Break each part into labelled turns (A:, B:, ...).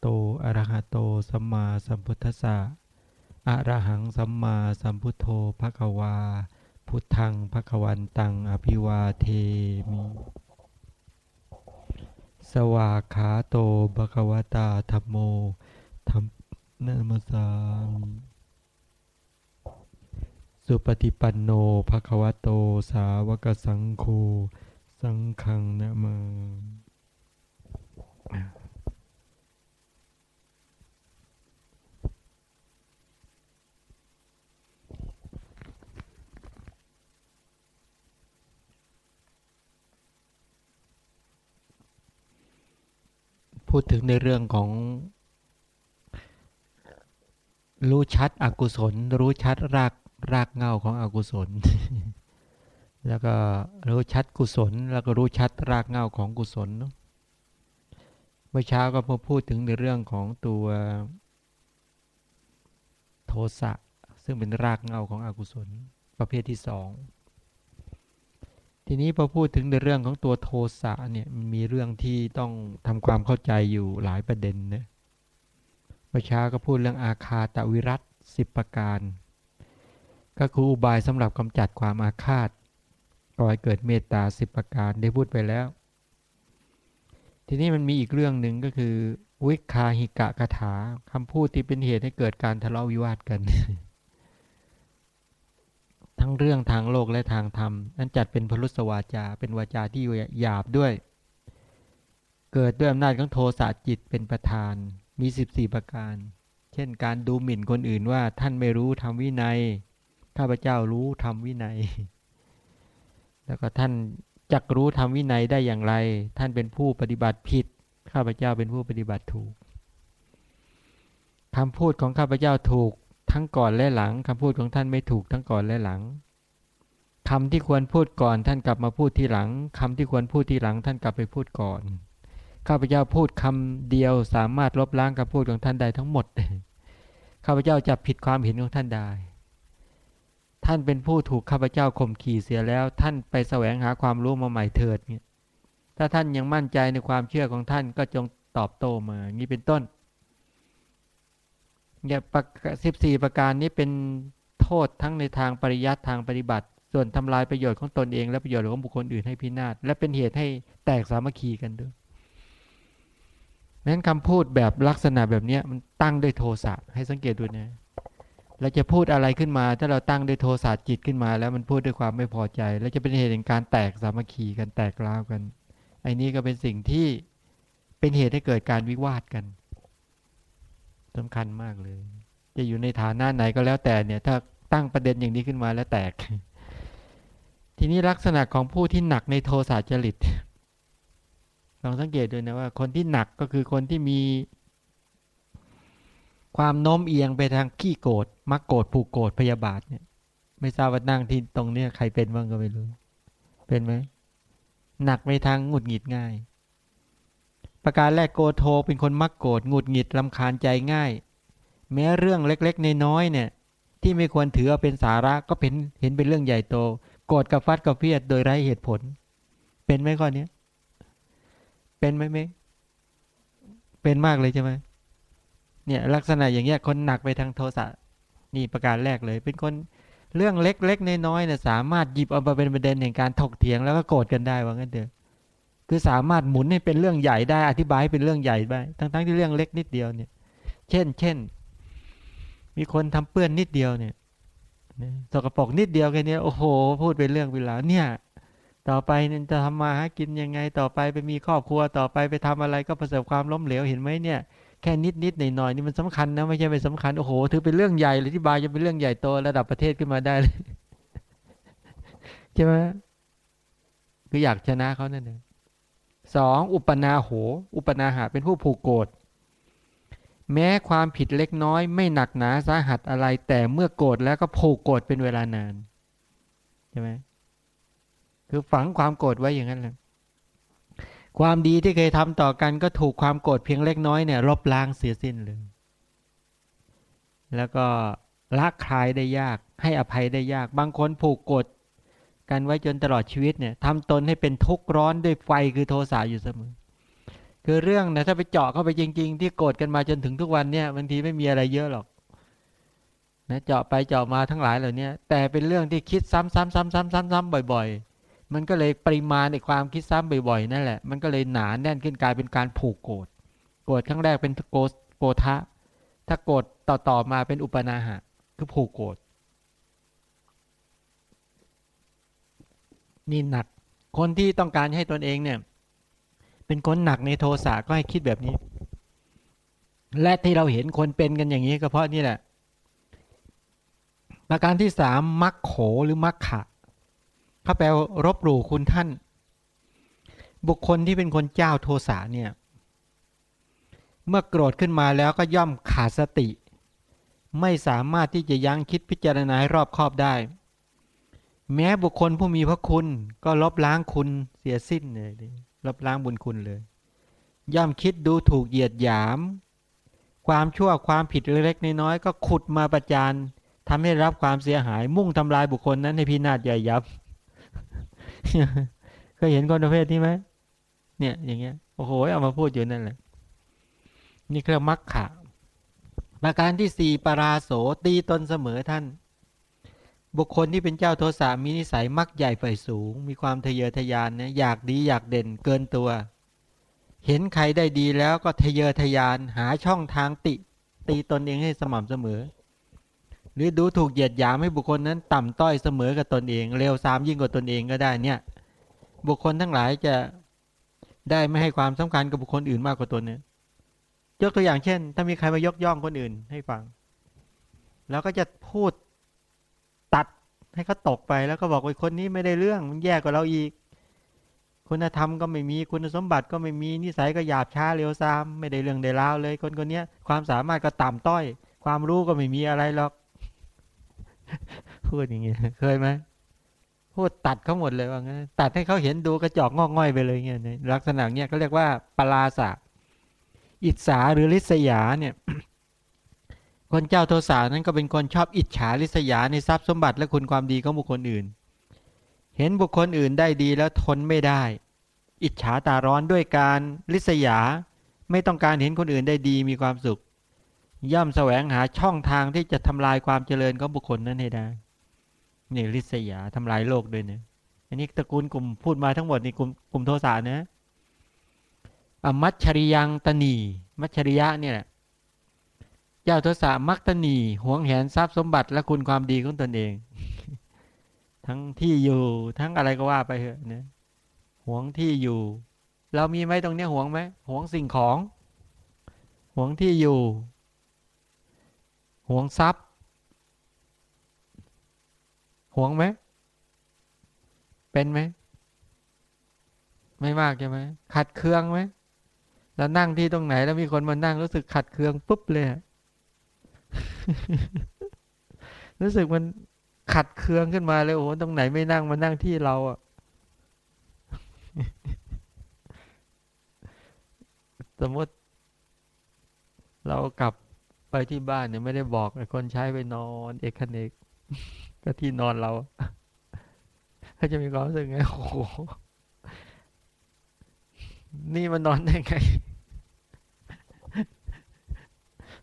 A: โตอะระหะโตสัมมาสัมพุทธัสสะอะระหังสัมมาสัมพุทโธภควา พุทธังภควันตังอภิวาเทมิ สวาขาโตภควตาธรรมโมธรรมนามัสสามิสุปฏิปันโนภควโตสาวกสังโฆสังฆังนะมา พูดถึงในเรื่องของ รู้ชัดอกุศล รู้ชัดรากรากเงาของอกุศล แล้วก็รู้ชัดกุศล แล้วก็รู้ชัดรากเงาของกุศลเนาะเมื่อเช้าก็มพูดถึงในเรื่องของตัวโทสะซึ่งเป็นรากเงาของอกุศล ประเภทที่สอง ทีนี้พอพูดถึงในเรื่องของตัวโทสะเนี่ยมันมีเรื่องที่ต้องทำความเข้าใจอยู่หลายประเด็นนะเมื่อเช้าก็พูดเรื่องอาคาตวิรัตสิบประการ ก็คืออุบายสำหรับกำจัดความอาฆาตก่อให้เกิดเมตตาสิบประการได้พูดไปแล้ว ทีนี้มันมีอีกเรื่องหนึ่งก็คือวิคาหิกะคาถาคำพูดที่เป็นเหตุให้เกิดการทะเลาะวิวาทกัน ทั้งเรื่องทางโลกและทางธรรม นั้นจัดเป็นพลุสวาจา เป็นวาจาที่หยาบด้วย เกิดด้วยอำนาจของโทสะจิตเป็นประธาน มี 14 ประการ เช่น การดูหมิ่นคนอื่นว่าท่านไม่รู้ทำวินัย ข้าพเจ้ารู้ทำวินัย แล้วก็ท่านจักรู้ทำวินัยได้อย่างไร ท่านเป็นผู้ปฏิบัติผิด ข้าพเจ้าเป็นผู้ปฏิบัติถูกคำพูดของข้าพเจ้าถูก ทั้งก่อนและหลังคำพูดของท่านไม่ถูกทั้งก่อนและหลังคำที่ควรพูดก่อนท่านกลับมาพูดทีหลังคำที่ควรพูดทีหลังท่านกลับไปพูดก่อนข้าพเจ้าพูดคำเดียวสามารถลบล้างคำพูดของท่านได้ทั้งหมดข้าพเจ้าจะผิดความเห็นของท่านได้ ท่านเป็นผู้ถูกข้าพเจ้าข่มขี่เสียแล้ว ท่านไปแสวงหาความรู้มาใหม่เถิดเนี่ยถ้าท่านยังมั่นใจในความเชื่อของท่านก็จงตอบโต้มานี้เป็นต้น เนี่ยสิบสี่ประการนี้เป็นโทษทั้งในทางปริยัติทางปฏิบัติ ส่วนทำลายประโยชน์ของตนเอง และประโยชน์ของบุคคลอื่นให้พินาศและเป็นเหตุให้แตกสามัคคีกันด้วยนั้นคำพูดแบบลักษณะแบบนี้มันตั้งด้วยโทสะให้สังเกตดูนะเราจะพูดอะไรขึ้นมา ถ้าเราตั้งด้วยโทสะจิตขึ้นมา แล้วมันพูดด้วยความไม่พอใจ แล้วจะเป็นเหตุแห่งการแตกสามัคคีกันแตกร้าวกันไอ้นี้ก็เป็นสิ่งที่เป็นเหตุให้เกิดการวิวาทกัน สำคัญมากเลย จะอยู่ในฐานะไหนก็แล้วแต่เนี่ย ถ้าตั้งประเด็นอย่างนี้ขึ้นมาแล้วแตก ทีนี้ลักษณะของผู้ที่หนักในโทสะจริตลองสังเกตดูนะว่า คนที่หนักก็คือคนที่มี ความโน้มเอียงไปทางขี้โกรธมักโกรธผูกโกรธพยาบาทเนี่ย ไม่ทราบว่านั่งที่ตรงเนี้ยใครเป็นบ้างก็ไม่รู้ เป็นไหมหนักไปทางหงุดหงิดง่าย ประการแรกโกโทเป็นคนมักโกรธหงุดหงิดลำคาญใจง่าย แม้เรื่องเล็กๆน้อยๆเนี่ย ที่ไม่ควรถือเป็นสาระก็เป็นเห็นเป็นเรื่องใหญ่โต โกรธกับฟัดกับเพียดโดยไร้เหตุผล เป็นไหมข้อนี้เป็นไหมเมเป็นมากเลยใช่ไหมเนี่ยลักษณะอย่างเงี้ยคนหนักไปทางโทสะนี่ประการแรกเลย เป็นคนเรื่องเล็กๆน้อยๆเนี่ยสามารถหยิบเอามาเป็นประเด็นในการถกเถียงแล้วก็โกรธกันได้ว่างั้นเถอะ คือสามารถหมุนให้เป็นเรื่องใหญ่ได้อธิบายให้เป็นเรื่องใหญ่ไปทั้งๆที่เรื่องเล็กนิดเดียวเนี่ย เช่น เช่น มีคนทำเปื้อนนิดเดียวเนี่ยสกปรกนิดเดียวแค่นี้โอ้โห พูดเป็นเรื่องเวลาเนี่ย ต่อไปเนี่ยจะทำมาหากินยังไง ต่อไปไปมีครอบครัวต่อไปไปทำอะไรก็ประสบความล้มเหลวเห็นไหมเนี่ย แค่นิดนิดหน่อยหน่อยนี่มันสำคัญนะไม่ใช่ไม่สำคัญโอ้โหถือเป็นเรื่องใหญ่เลยที่บายจะเป็นเรื่องใหญ่โตระดับประเทศขึ้นมาได้เลยใช่ไหมคืออยากชนะเขานั่นเอง สองอุปนาโห อุปนาหาเป็นผู้ผูกโกรธแม้ความผิดเล็กน้อยไม่หนักหนาสาหัสอะไร แต่เมื่อโกรธแล้วก็ผูกโกรธเป็นเวลานานใช่ไหมคือฝังความโกรธไว้อย่างนั้นแหละความดีที่เคยทำต่อกันก็ถูกความโกรธเพียงเล็กน้อยเนี่ยลบล้างเสียสิ้นเลยแล้วก็ละคลายได้ยาก ให้อภัยได้ยาก บางคนผูกโกรธ กันไว้จนตลอดชีวิตเนี่ยทำตนให้เป็นทุกข์ร้อนด้วยไฟคือโทสะอยู่เสมอ คือเรื่องนะถ้าไปเจาะเข้าไปจริง ๆ ที่โกรธกันมาจนถึงทุกวันเนี่ยบางทีไม่มีอะไรเยอะหรอกนะเจาะไปเจาะมาทั้งหลายเหล่านี้แต่เป็นเรื่องที่คิดซ้ำๆๆๆๆบ่อย ๆ มันก็เลยปริมาณในความคิดซ้ำบ่อยๆนั่นแหละมันก็เลยหนาแน่นขึ้นกลายเป็นการผูกโกรธโกรธครั้งแรกเป็นโกโกทะถ้าโกรธต่อๆมาเป็นอุปนาหะ คือผูกโกรธ นี่หนัก คนที่ต้องการให้ตนเองเนี่ย เป็นคนหนักในโทสะก็ให้คิดแบบนี้ และที่เราเห็นคนเป็นกันอย่างนี้ก็เพราะนี่แหละประการที่สามมักโขหรือมักขะเขาแปลรบหลู่คุณท่าน บุคคลที่เป็นคนเจ้าโทสะเนี่ย เมื่อโกรธขึ้นมาแล้วก็ย่อมขาดสติ ไม่สามารถที่จะยั้งคิดพิจารณาให้รอบคอบได้ แม้บุคคลผู้มีพระคุณ ก็ลบล้างคุณเสียสิ้นเลยลบล้างบุญคุณเลย ย่อมคิดดูถูกเหยียดหยาม ความชั่วความผิดเล็กๆน้อยๆก็ขุดมาประจานทำให้รับความเสียหาย มุ่งทำลายบุคคลนั้นให้พินาศใหญ่ยับเคยเห็นคนประเภทนี้ไหมเนี่ย อย่างเงี้ยโอ้โหเอามาพูดอยู่นั่นแหละนี่คือมักขะประการที่สี่ปราโสตีตนเสมอท่าน บุคคลที่เป็นเจ้าโทสะมีนิสัยมักใหญ่ไฟสูง มีความทะเยอทะยานนะอยากดีอยากเด่นเกินตัว เห็นใครได้ดีแล้วก็ทะเยอทะยานหาช่องทางติ ตีตนเองให้สม่ำเสมอ หรือดูถูกเหยียดหยามให้บุคคลนั้นต่ำต้อยเสมอกับตนเองเร็วซามยิ่งกว่าตนเองก็ได้เนี่ย บุคคลทั้งหลายจะได้ไม่ให้ความสำคัญกับบุคคลอื่นมากกว่าตนเนี่ยยกตัวอย่างเช่น ถ้ามีใครมายกย่องคนอื่นให้ฟัง แล้วก็จะพูด ให้เขาตกไปแล้วก็บอกว่าคนนี้ไม่ได้เรื่องมันแย่กว่าเราอีก คุณธรรมก็ไม่มีคุณสมบัติก็ไม่มีนิสัยก็หยาบช้าเร็วซามไม่ได้เรื่องได้ราวเลย คนคนนี้ความสามารถก็ต่ำต้อย ความรู้ก็ไม่มีอะไรหรอกพูดอย่างเงี้ยเคยไหมพูดตัดเขาหมดเลยว่างั้นตัดให้เขาเห็นดูกระจอกงอกง่อยไปเลยเงี้ยลักษณะเนี้ยเขาเรียกว่าปลาสะอิจฉาหรือลิษยาเนี่ย คนเจ้าโทสานั้นก็เป็นคนชอบอิจฉาลิษยาในทรัพย์สมบัติและคุณความดีของบุคคลอื่น เห็นบุคคลอื่นได้ดีแล้วทนไม่ได้ อิจฉาตาร้อนด้วยการลิษยา ไม่ต้องการเห็นคนอื่นได้ดีมีความสุข ย่อมแสวงหาช่องทางที่จะทำลายความเจริญของบุคคลนั้นให้ได้นี่ริษยาทำลายโลกด้วยเนี่ยอันนี้ตระกูลกลุ่มพูดมาทั้งหมดนี่กลุ่มกลุ่มโทสะนะ อมัชริยังตนี มัชริยะเนี่ย เจ้าทสะมักตนีหวงแหนทรัพย์สมบัติและคุณความดีของตนเอง ทั้งที่อยู่ทั้งอะไรก็ว่าไปเถอะนะหวงที่อยู่ เรามีไหมตรงเนี้ยหวงไหมหวงสิ่งของ หวงที่อยู่ห่วงทรัพย์ห่วงไหมเป็นไหมไม่มากใช่ไหมขัดเคืองไหมแล้วนั่งที่ตรงไหนแล้วมีคนมานั่งรู้สึกขัดเคืองปุ๊บเลย รู้สึกมันขัดเคืองขึ้นมาเลยโอ้โหตรงไหนไม่นั่งมานั่งที่เราอะสมมติเรากลับไปที่บ้านเนี่ยไม่ได้บอกคนใช้ไปนอนเอกคเนกก็ที่นอนเราเขาจะมีความรู้สึกไงโอ้โหนี่มันนอนได้ไง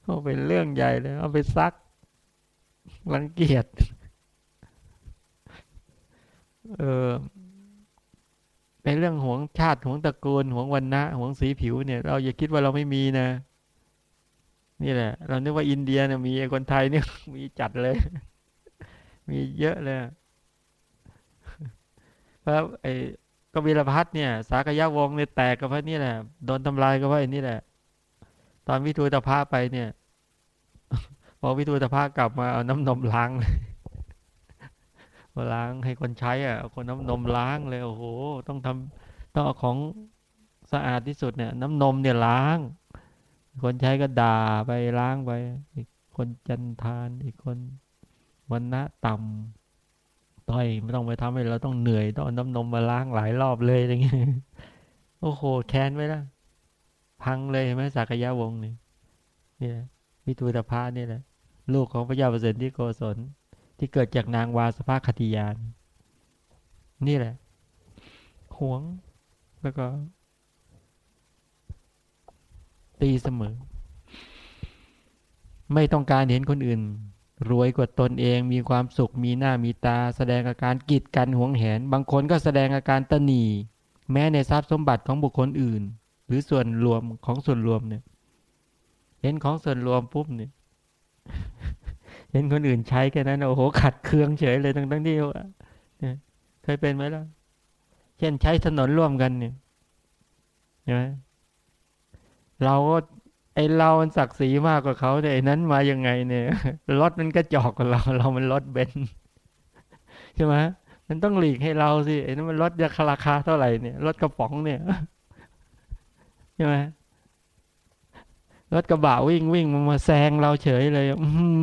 A: เอาเป็นเรื่องใหญ่เลย เอาไปซักรังเกียจเออเป็นเรื่องหวงชาติหวงตระกูลหวงวันนะหวงสีผิวเนี่ย เราอย่าคิดว่าเราไม่มีนะ นี่แหละ เรานึกว่าอินเดียเนี่ยมีคนไทยเนี่ยมีจัดเลย มีเยอะเลยเพราะไอ้กบิลพัทเนี่ย สากยะวงเนี่ยแตกกับพระนี่แหละโดนทำลายกับพระนี่แหละ ตอนวิทูตภาไปเนี่ย อวิทูตภากลับมาเอาน้ำนมล้างเลยล้างให้คนใช้อะคนน้ำนมล้างเลยโอ้โห ต้องทำต้องเอาของสะอาดที่สุดเนี่ย น้ำนมเนี่ยล้าง คนใช้ก็ด่าไปล้างไปอีกคนจันทานอีกคนวันนะต่ำต้อยไม่ต้องไปทำให้เราต้องเหนื่อยต้องน้ำนมมาล้างหลายรอบเลยอย่างเงี้ยโอ้โหแค้นไว้ละพังเลยเห็นไหมสักยะวงนี่นี่วิทูตภาเนี่แหละ ลูกของพระเจ้าเปรตที่โกศลที่เกิดจากนางวาสภาคติยาน นี่แหละหวงแล้วก็ ตีเสมอ ไม่ต้องการเห็นคนอื่น รวยกว่าตนเองมีความสุขมีหน้ามีตา แสดงอาการกีดกันหวงแหน บางคนก็แสดงอาการตนี แม้ในทรัพย์สมบัติของบุคคลอื่น หรือส่วนรวมของส่วนรวมเนี่ย เห็นของส่วนรวมปุ๊บเนี่ย เห็นคนอื่นใช้แค่นั้นโอ้โหขัดเคืองเฉยเลยทั้งทั้งที่เคยเป็นไหมล่ะ เช่นใช้ถนนร่วมกันเนี่ยใช่ไหมเราก็ไอเรามันศักดิ์ศรีมากกว่าเขาเนี่ยนั้นมายังไงเนี่ยรถมันก็จอกกว่าเรา เรามันรถเบนใช่ไหมมันต้องหลีกให้เราสิไอ้นั้นมันรถจะราคาเท่าไหร่เนี่ยรถกระป๋องเนี่ยใช่ไหม รถกระบะวิ่งวิ่งมามาแซงเราเฉยเลย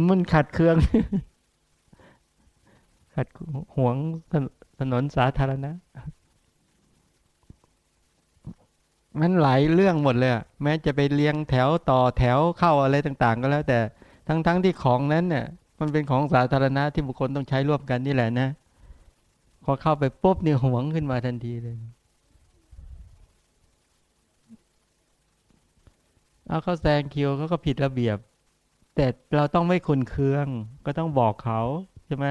A: มันขัดเครื่อง ขัดห่วงถนนสาธารณะมันหลายเรื่องหมดเลยแม้จะไปเลี้ยงแถวต่อแถวเข้าอะไรต่าง ๆ ก็แล้ว แต่ทั้งๆทที่ของนั้นเนี่ย มันเป็นของสาธารณะที่บุคคลต้องใช้ร่วมกันนี่แหละนะ พอเข้าไปปุ๊บเนี่ยหวงขึ้นมาทันทีเลย เอาเขาแซงคิวเขาก็ผิดระเบียบ แต่เราต้องไม่ขุนเคือง ก็ต้องบอกเขาใช่ไหม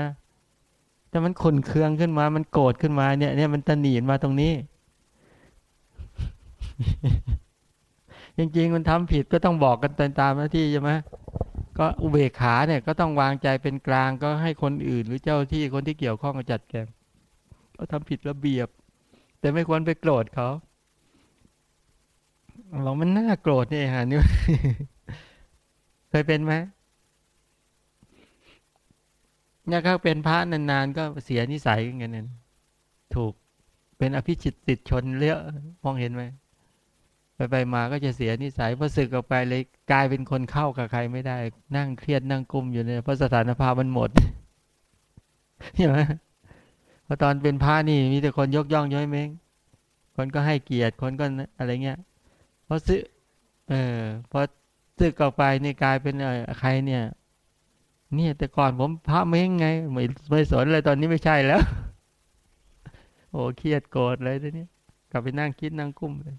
A: แต่มันขุนเคืองขึ้นมา มันโกรธขึ้นมาเนี่ยเนี่ยมันตนีนมาตรงนี้ จริงๆมันทำผิดก็ต้องบอกกันตามหน้าที่ใช่ไหมก็อุเบกขาเนี่ยก็ต้องวางใจเป็นกลางก็ให้คนอื่นหรือเจ้าที่คนที่เกี่ยวข้องจัดแกงก็ทำผิดระเบียบ แต่ไม่ควรไปโกรธเขา เรามันน่าโกรธนี่ฮะนี่เคยเป็นไหมเนี่ยเขาเป็นพระนานๆก็เสียนิสัยกันนั่นถูกเป็นอภิชิตติดชนเลี้ยมองเห็นไหมไปไปมาก็จะเสียนิสัยพอสึกออกไปเลยกลายเป็นคนเข้ากับใครไม่ได้ นั่งเครียดนั่งกุมอยู่เนี่ยเพราะสถานภาพมันหมดใช่ไหมพอตอนเป็นพระนี่มีแต่คนยกย่องย้อยเม้งคนก็ให้เกียรติคนก็อะไรเงี้ย พอซื้อเออพอซึกออกไปนี่กลายเป็นใครเนี่ย เนี่ยแต่ก่อนผมพระเม้งไงไม่ไม่สนเลยตอนนี้ไม่ใช่แล้ว โอ้เครียดโกรธเลยทีนี้กลับไปนั่งคิดนั่งกุ้มเลย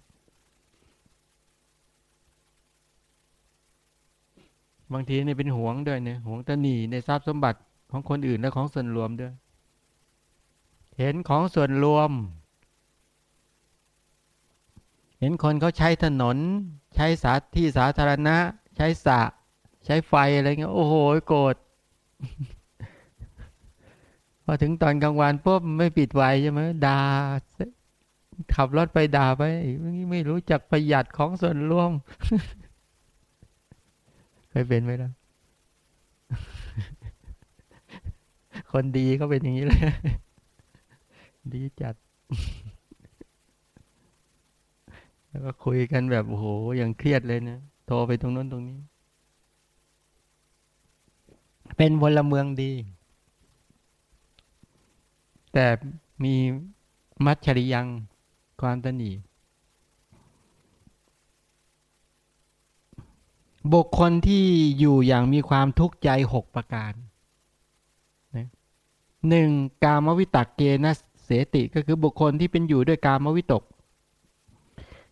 A: บางทีนี่เป็นห่วงด้วยเนี่ยห่วงตนีในทรัพย์สมบัติของคนอื่นและของส่วนรวมด้วย เห็นของส่วนรวม เห็นคนเขาใช้ถนน ใช้สาที่สาธารณะ ใช้สระใช้ไฟอะไรเงี้ยโอ้โหโกรธพอถึงตอนกลางวันปุ๊บไม่ปิดไฟใช่ไหมด่าขับรถไปด่าไปไม่รู้จักประหยัดของส่วนรวมเคยเป็นไหมล่ะ คนดีเขาเป็นอย่างนี้เลย ดีจัด แล้วก็คุยกันแบบโอ้โหยังเครียดเลยนะโทรไปตรงนู้นตรงนี้ เป็นพลเมืองดี แต่มีมัจฉริยังความตนีบุคคลที่อยู่อย่างมีความทุกข์ใจหกประการหนึ่งกามวิตกเกนะเสติก็คือบุคคลที่เป็นอยู่ด้วยกามวิตก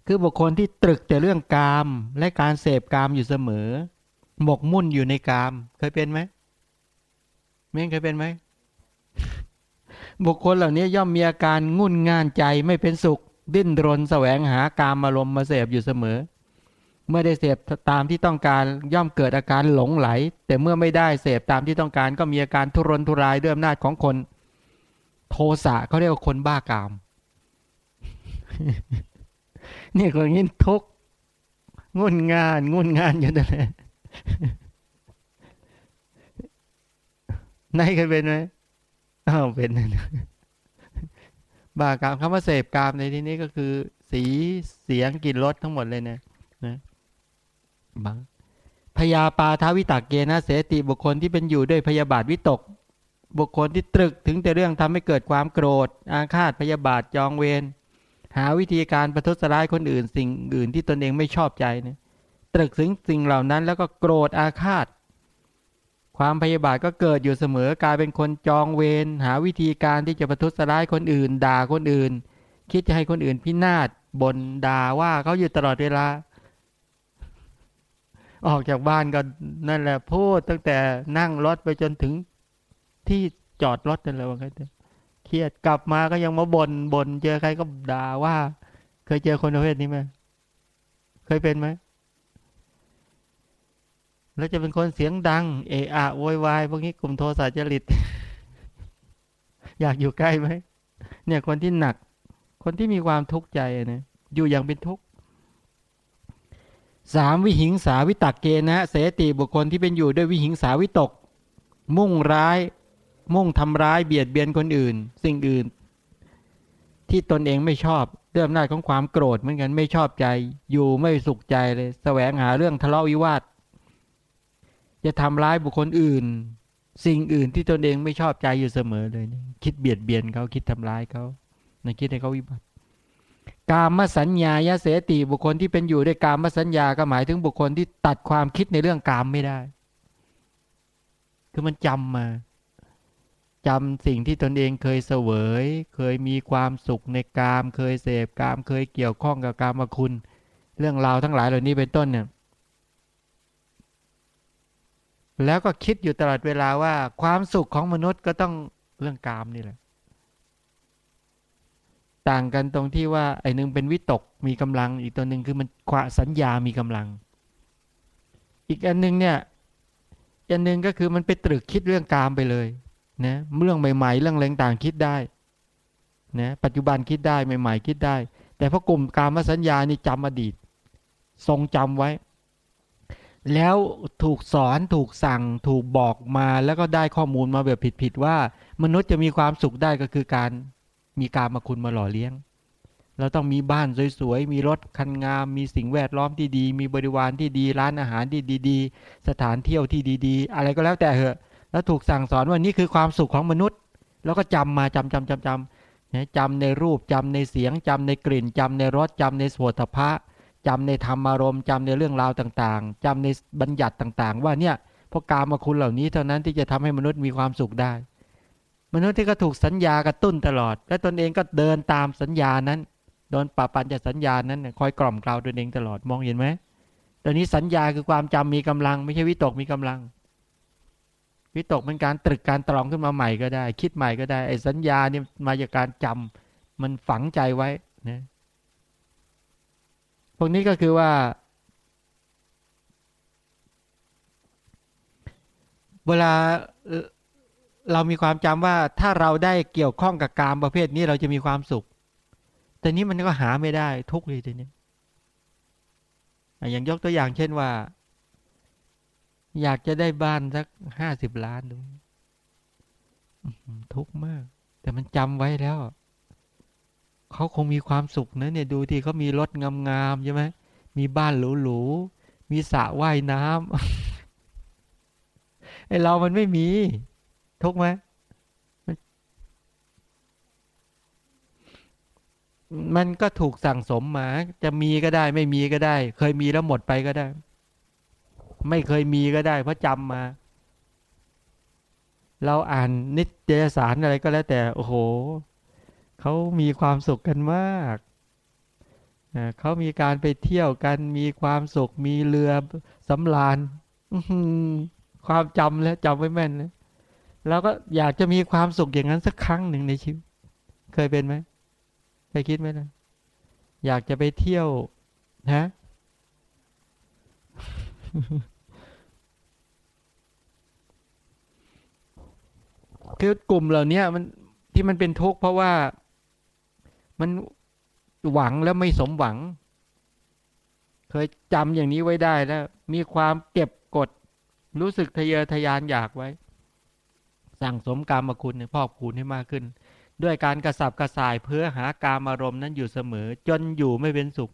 A: คือบุคคลที่ตรึกแต่เรื่องกามและการเสพกามอยู่เสมอ หมกมุ่นอยู่ในกาม เคยเป็นไหมเม่งเคยเป็นไหมบุคคลเหล่านี้ย่อมมีอาการงุ่นง่านใจไม่เป็นสุข ดิ้นรนแสวงหากามอารมณ์มาเสพอยู่เสมอ เมื่อได้เสพตามที่ต้องการย่อมเกิดอาการหลงไหล แต่เมื่อไม่ได้เสพตามที่ต้องการ ก็มีอาการทุรนทุรายด้วยอำนาจของคน โทสะเขาเรียกว่าคนบ้ากาม นี่คนนี้ทุกงุนงานงุนงานอยู่นั่นแหละนายเคยเป็นไหมอ้าวเป็นบากามคำว่าเสพกามในที่นี้ก็คือ สีเสียงกลิ่นรสทั้งหมดเลยนะนะบังพยาปาทาวิตากเกนะเสติบุคคลที่เป็นอยู่ด้วยพยาบาทวิตก บุคคลที่ตรึกถึงแต่เรื่องทำให้เกิดความโกรธ อาฆาตพยาบาทจองเวร หาวิธีการประทุษร้ายคนอื่น สิ่งอื่นที่ตนเองไม่ชอบใจเนี่ยตรึกถึงสิ่งเหล่านั้นแล้วก็โกรธอาฆาต ความพยาบาทก็เกิดอยู่เสมอกลายเป็นคนจองเวรหาวิธีการที่จะประทุษร้ายคนอื่น ด่าคนอื่น คิดจะให้คนอื่นพินาศบ่นด่าว่าเขาอยู่ตลอดเวลา ออกจากบ้านก็นั่นแหละพูดตั้งแต่นั่งรถไปจนถึงที่จอดรถนั่นแหละว่ากัน เครียดกลับมาก็ยังมาบน่นบ่นเจอใครก็ด่าว่า เคยเจอคนประเภทนี้ไหมเคยเป็นไหมแล้วจะเป็นคนเสียงดัง เอะอะโวยวายพวกนี้กลุ่มโทสะจริต อยากอยู่ใกล้ไหมเนี่ยคนที่หนัก คนที่มีความทุกข์ใจนะอยู่อย่างเป็นทุกข์สามวิหิงสาวิตักเกนะ เสติบุคคลที่เป็นอยู่ด้วยวิหิงสาวิตก มุ่งร้าย มุ่งทำร้ายเบียดเบียนคนอื่น สิ่งอื่น ที่ตนเองไม่ชอบเรื่องอำนาจของความโกรธเหมือนกันไม่ชอบใจ อยู่ไม่สุขใจเลยแสวงหาเรื่องทะเลาะวิวาทจะทำร้ายบุคคลอื่น สิ่งอื่นที่ตนเองไม่ชอบใจอยู่เสมอเลยคิดเบียดเบียนเขาคิดทำร้ายเขาในคิดให้เขาวิบัติกามสัญญายะเสติบุคคลที่เป็นอยู่ด้วยกามสัญญาก็หมายถึงบุคคลที่ตัดความคิดในเรื่องกามไม่ได้ คือมันจำมา จำสิ่งที่ตนเองเคยเสวย เคยมีความสุขในกาม เคยเสพกาม เคยเกี่ยวข้องกับกามคุณ เรื่องราวทั้งหลายเหล่านี้เป็นต้นเนี่ย แล้วก็คิดอยู่ตลอดเวลาว่า ความสุขของมนุษย์ก็ต้องเรื่องกามนี่แหละ ต่างกันตรงที่ว่าไอ้นึงเป็นวิตกมีกำลัง อีกตัวหนึ่งคือมันขวาสัญญามีกำลัง อีกอันนึงเนี่ยอันนึงก็คือมันไปตรึกคิดเรื่องกามไปเลย นะเรื่องใหม่ๆ เรื่องแรงต่างคิดได้นะปัจจุบันคิดได้ใหม่ๆ คิดได้ แต่พอกลุ่มกามสัญญานี่จำอดีต ทรงจำไว้ แล้วถูกสอนถูกสั่งถูกบอกมาแล้วก็ได้ข้อมูลมาแบบผิดๆว่า มนุษย์จะมีความสุขได้ก็คือการมีการมาคุณมาหล่อเลี้ยง เราต้องมีบ้านสวยๆ มีรถคันงาม มีสิ่งแวดล้อมที่ดี มีบริวารที่ดี ร้านอาหารที่ดี ๆ สถานเที่ยวที่ดี ๆ อะไรก็แล้วแต่เหอะ แล้วถูกสั่งสอนว่านี่คือความสุขของมนุษย์ แล้วก็จำมาจำจำจำจำจำในรูปจำในเสียงจำในกลิ่นจำในรสจำในสวดทพะจำในธรรมารมณ์จำในเรื่องราวต่างๆจำในบัญญัติต่างๆ ว่าเนี่ยพราะกามาคุณเหล่านี้เท่านั้นที่จะทำให้มนุษย์มีความสุขได้ มนุษย์ที่ก็ถูกสัญญากระตุ้นตลอด และตนเองก็เดินตามสัญญานั้นโดนปะปันจากสัญญานั้นคอยกล่อมกล่าวตนเองตลอดมองเห็นไหมตอนนี้สัญญาคือความจำมีกำลัง ไม่ใช่วิตกมีกำลัง วิตกเป็นการตรึกการตรองขึ้นมาใหม่ก็ได้ คิดใหม่ก็ได้ไอ้สัญญาเนี่ยมาจากการจำมันฝังใจไว้นะพวกนี้ก็คือว่า เวลาเรามีความจำว่าถ้าเราได้เกี่ยวข้องกับการประเภทนี้เราจะมีความสุข แต่นี้มันก็หาไม่ได้ทุกเลยทีนี้อย่างยกตัวอย่างเช่นว่า อยากจะได้บ้านสักห้าสิบล้านดูทุกมาก แต่มันจำไว้แล้ว เขาคงมีความสุขนะเนี่ยดูที่เขามีรถงามๆใช่ไหมมีบ้านหรูๆมีสระว่ายน้ำไอเรามันไม่มี ทุกไหมมันก็ถูกสั่งสมมา จะมีก็ได้ ไม่มีก็ได้ เคยมีแล้วหมดไปก็ได้ ไม่เคยมีก็ได้ เพราะจำมา เราอ่านนิตยสารอะไรก็แล้วแต่ โอ้โหเขามีความสุขกันมากเขามีการไปเที่ยวกันมีความสุข มีเรือสำราญความจำแล้วจำไว้แม่นเลยเราก็อยากจะมีความสุขอย่างนั้นสักครั้งหนึ่งในชีวิต เคยเป็นไหมเคยคิดไหมนะอยากจะไปเที่ยวนะ คือกลุ่มเหล่านี้มันที่มันเป็นทุกข์เพราะว่ามันหวังแล้วไม่สมหวัง เคยจำอย่างนี้ไว้ได้แล้ว มีความเก็บกด รู้สึกทะเยอทะยานอยากไว้ สั่งสมกามคุณในพ่อคูณให้มากขึ้น ด้วยการกระสับกระส่ายเพื่อหากามอารมณ์นั้นอยู่เสมอ จนอยู่ไม่เป็นสุข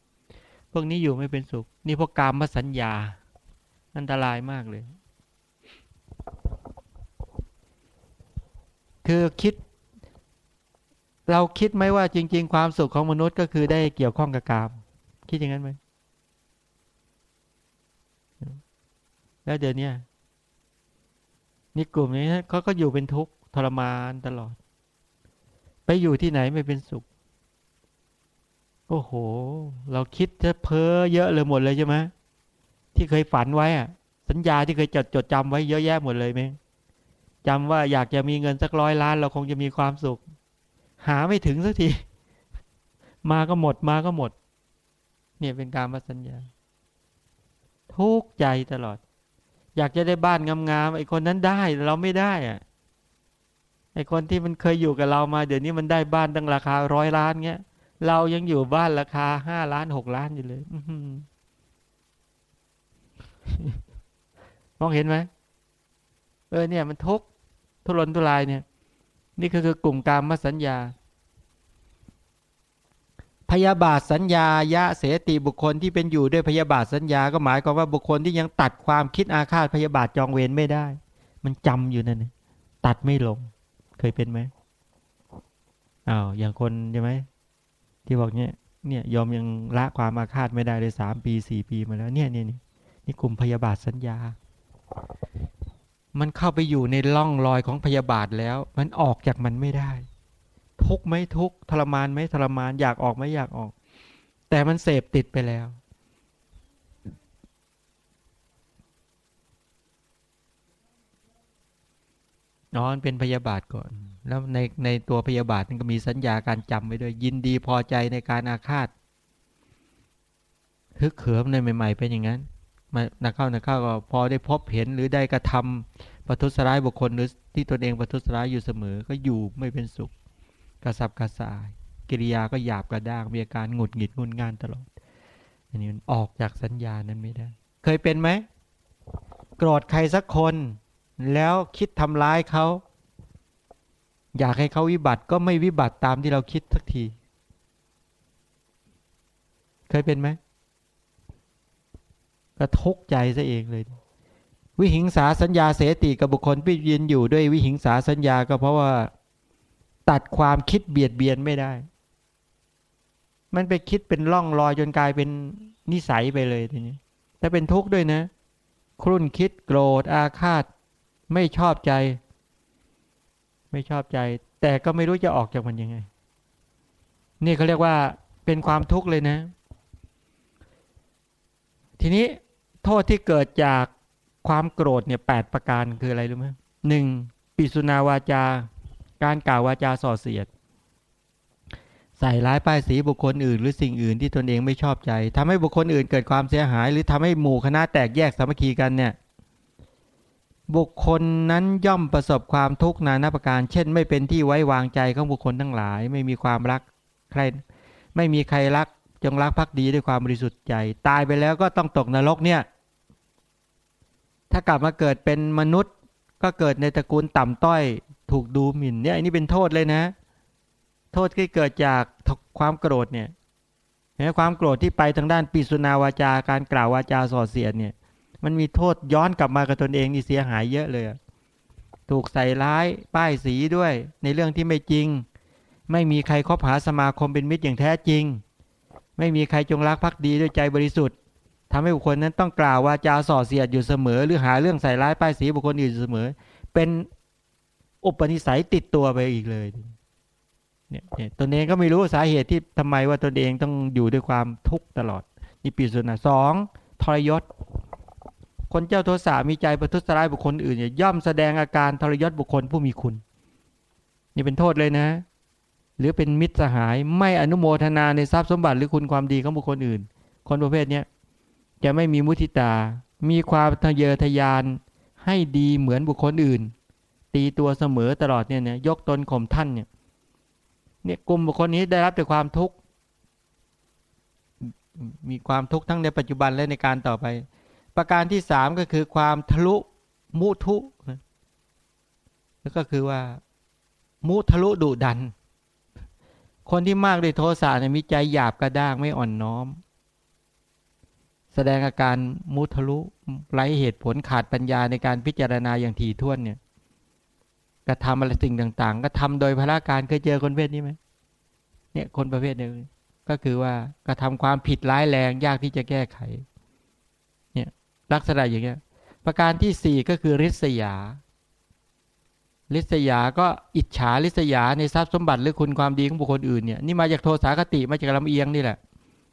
A: พวกนี้อยู่ไม่เป็นสุข นี่พวกกามมาสัญญา อันตรายมากเลย คือคิด เราคิดไหมว่าจริง ๆ ความสุขของมนุษย์ก็คือได้เกี่ยวข้องกับกาม คิดอย่างนั้นไหมแล้วเดี๋ยวนี้นี่กลุ่มนี้เขาก็อยู่เป็นทุกข์ทรมานตลอด ไปอยู่ที่ไหนไม่เป็นสุข โอ้โห เราคิดจะเพ้อเยอะเลยหมดเลยใช่ไหมที่เคยฝันไว้อะสัญญาที่เคยจดจดจำไว้เยอะแยะหมดเลยไหม จำว่าอยากจะมีเงินสักร้อยล้าน เราคงจะมีความสุข หาไม่ถึงสักที มาก็หมดมาก็หมด เนี่ยเป็นการมาสัญญา ทุกใจตลอด อยากจะได้บ้านงามๆไอ้คนนั้นได้เราไม่ได้อะไอ้คนที่มันเคยอยู่กับเรามา เดี๋ยวนี้มันได้บ้านตั้งราคาร้อยล้านเงี้ย เรายังอยู่บ้านราคาห้าล้านหกล้านอยู่เลยมองเห็นไหม เออเนี่ย มันทุกทุรนทุรายเนี่ย นี่ก็คือกลุ่มการมสัญญา พยาบาทสัญญายะเสติบุคคลที่เป็นอยู่ด้วยพยาบาทสัญญา ก็หมายความว่าบุคคลที่ยังตัดความคิดอาฆาตพยาบาทจองเวรไม่ได้ มันจำอยู่นั่นตัดไม่ลง เคยเป็นไหมอ้าวอย่างคนใช่ไหมที่บอกเนี่ยเนี่ยยอมยังละความอาฆาตไม่ได้เลยสามปีสี่ปีมาแล้วเนี่ยเนี่ยนี่กลุ่มพยาบาทสัญญา มันเข้าไปอยู่ในร่องรอยของพยาบาทแล้ว มันออกจากมันไม่ได้ ทุกไหมทุกทรมานไหมทรมานอยากออกไหมอยากออก แต่มันเสพติดไปแล้ว นอนเป็นพยาบาทก่อน แล้วในในตัวพยาบาทมันก็มีสัญญาการจำไว้ด้วย ยินดีพอใจในการอาฆาตฮึกเขิมในใหม่ ๆ เป็นอย่างนั้น มานักเข้านักเข้าก็พอได้พบเห็นหรือได้กระทำประทุษร้ายบุคคลหรือที่ตนเองประทุษร้ายอยู่เสมอก็อยู่ไม่เป็นสุข กระสับกระส่าย กิริยาก็หยาบกระด้างมีอาการหงุดหงิดงุนงานตลอด อันนี้มันออกจากสัญญานั้นไม่ได้ เคยเป็นไหมโกรธใครสักคน แล้วคิดทำร้ายเขาอยากให้เขาวิบัติก็ไม่วิบัติตามที่เราคิดสักที เคยเป็นไหม ก็ทุกใจซะเองเลย วิหิงสาสัญญาเสติกับบุคคลที่ยืนอยู่ด้วยวิหิงสาสัญญาก็เพราะว่า ตัดความคิดเบียดเบียนไม่ได้ มันไปคิดเป็นร่องรอยจนกลายเป็นนิสัยไปเลยทีนี้แต่เป็นทุกข์ด้วยนะ ครุ่นคิดโกรธอาฆาต ไม่ชอบใจ ไม่ชอบใจ แต่ก็ไม่รู้จะออกจากมันยังไง นี่เขาเรียกว่าเป็นความทุกข์เลยนะ ทีนี้ โทษที่เกิดจากความโกรธเนี่ยแปดประการคืออะไรรู้ไหมหนึ่งปิสุนาวาจาการกล่าววาจาส่อเสียด ใส่ร้ายป้ายสีบุคคลอื่น หรือสิ่งอื่นที่ตนเองไม่ชอบใจทำให้บุคคลอื่นเกิดความเสียหาย หรือทำให้หมู่คณะแตกแยกสามัคคีกันเนี่ยบุคคลนั้นย่อมประสบความทุกข์นานาประการ เช่น ไม่เป็นที่ไว้วางใจของบุคคลทั้งหลาย ไม่มีความรักใคร ไม่มีใครรัก จงรักภักดีด้วยความบริสุทธิ์ใจ ตายไปแล้วก็ต้องตกนรกเนี่ย ถ้ากลับมาเกิดเป็นมนุษย์ ก็เกิดในตระกูลต่ำต้อย ถูกดูหมิ่นเนี่ยอันนี้เป็นโทษเลยนะ โทษที่เกิดจากความโกรธเนี่ยนความโกรธที่ไปทางด้านปิสุนาวาจาการกล่าววาจาส่อเสียดเนี่ย มันมีโทษย้อนกลับมากับตนเองนี่เสียหายเยอะเลย ถูกใส่ร้ายป้ายสีด้วย ในเรื่องที่ไม่จริง ไม่มีใครคบหาสมาคมเป็นมิตรอย่างแท้จริง ไม่มีใครจงรักภักดีด้วยใจบริสุทธิ์ทำให้บุคคลนั้นต้องกล่าววาจาส่อเสียดอยู่เสมอ หรือหาเรื่องใส่ร้ายป้ายสีบุคคลอื่นเสมอ เป็นอุปนิสัยติดตัวไปอีกเลยเนี่ยตนเองก็ไม่รู้สาเหตุที่ทำไมว่าตนเองต้องอยู่ด้วยความทุกข์ตลอดนี่ปีสุนะสองทรยศ คนเจ้าโทสะมีใจประทุษร้ายบุคคลอื่นย่อมแสดงอาการทรยศบุคคลผู้มีคุณ นี่เป็นโทษเลยนะ หรือเป็นมิตรสหาย ไม่อนุโมทนาในทรัพย์สมบัติหรือคุณความดีของบุคคลอื่น คนประเภทนี้จะไม่มีมุทิตา มีความทะเยอทะยานให้ดีเหมือนบุคคลอื่น ตีตัวเสมอตลอดเนี่ยยกตนข่มท่านเนี่ยเนี่ยกลุ่มบุคคลนี้ได้รับแต่ความทุกข์มีความทุกข์ทั้งในปัจจุบันและในการต่อไป ประการที่สามก็คือความทะลุมุทุแล้วก็คือว่า มุทะลุดุดัน คนที่มากด้วยโทสะเนี่ยมีใจหยาบกระด้างไม่อ่อนน้อม แสดงอาการมุทะลุไร้เหตุผลขาดปัญญาในการพิจารณาอย่างถี่ถ้วนเนี่ยกระทำอะไรสิ่งต่าง ๆ ก็ทำโดยพละการเคยเจอคนประเภทนี้ไหมเนี่ยคนประเภทนี้ก็คือว่ากระทำความผิดร้ายแรงยากที่จะแก้ไข เนี่ยลักษณะอย่างเงี้ย ประการที่สี่ก็คือริษยา ลิษยาก็อิจฉาลิษยาในทรัพย์สมบัติหรือคุณความดีของบุคคลอื่นเนี่ยนี่มาจากโทสาคติมาจากลำเอียงนี่แหละ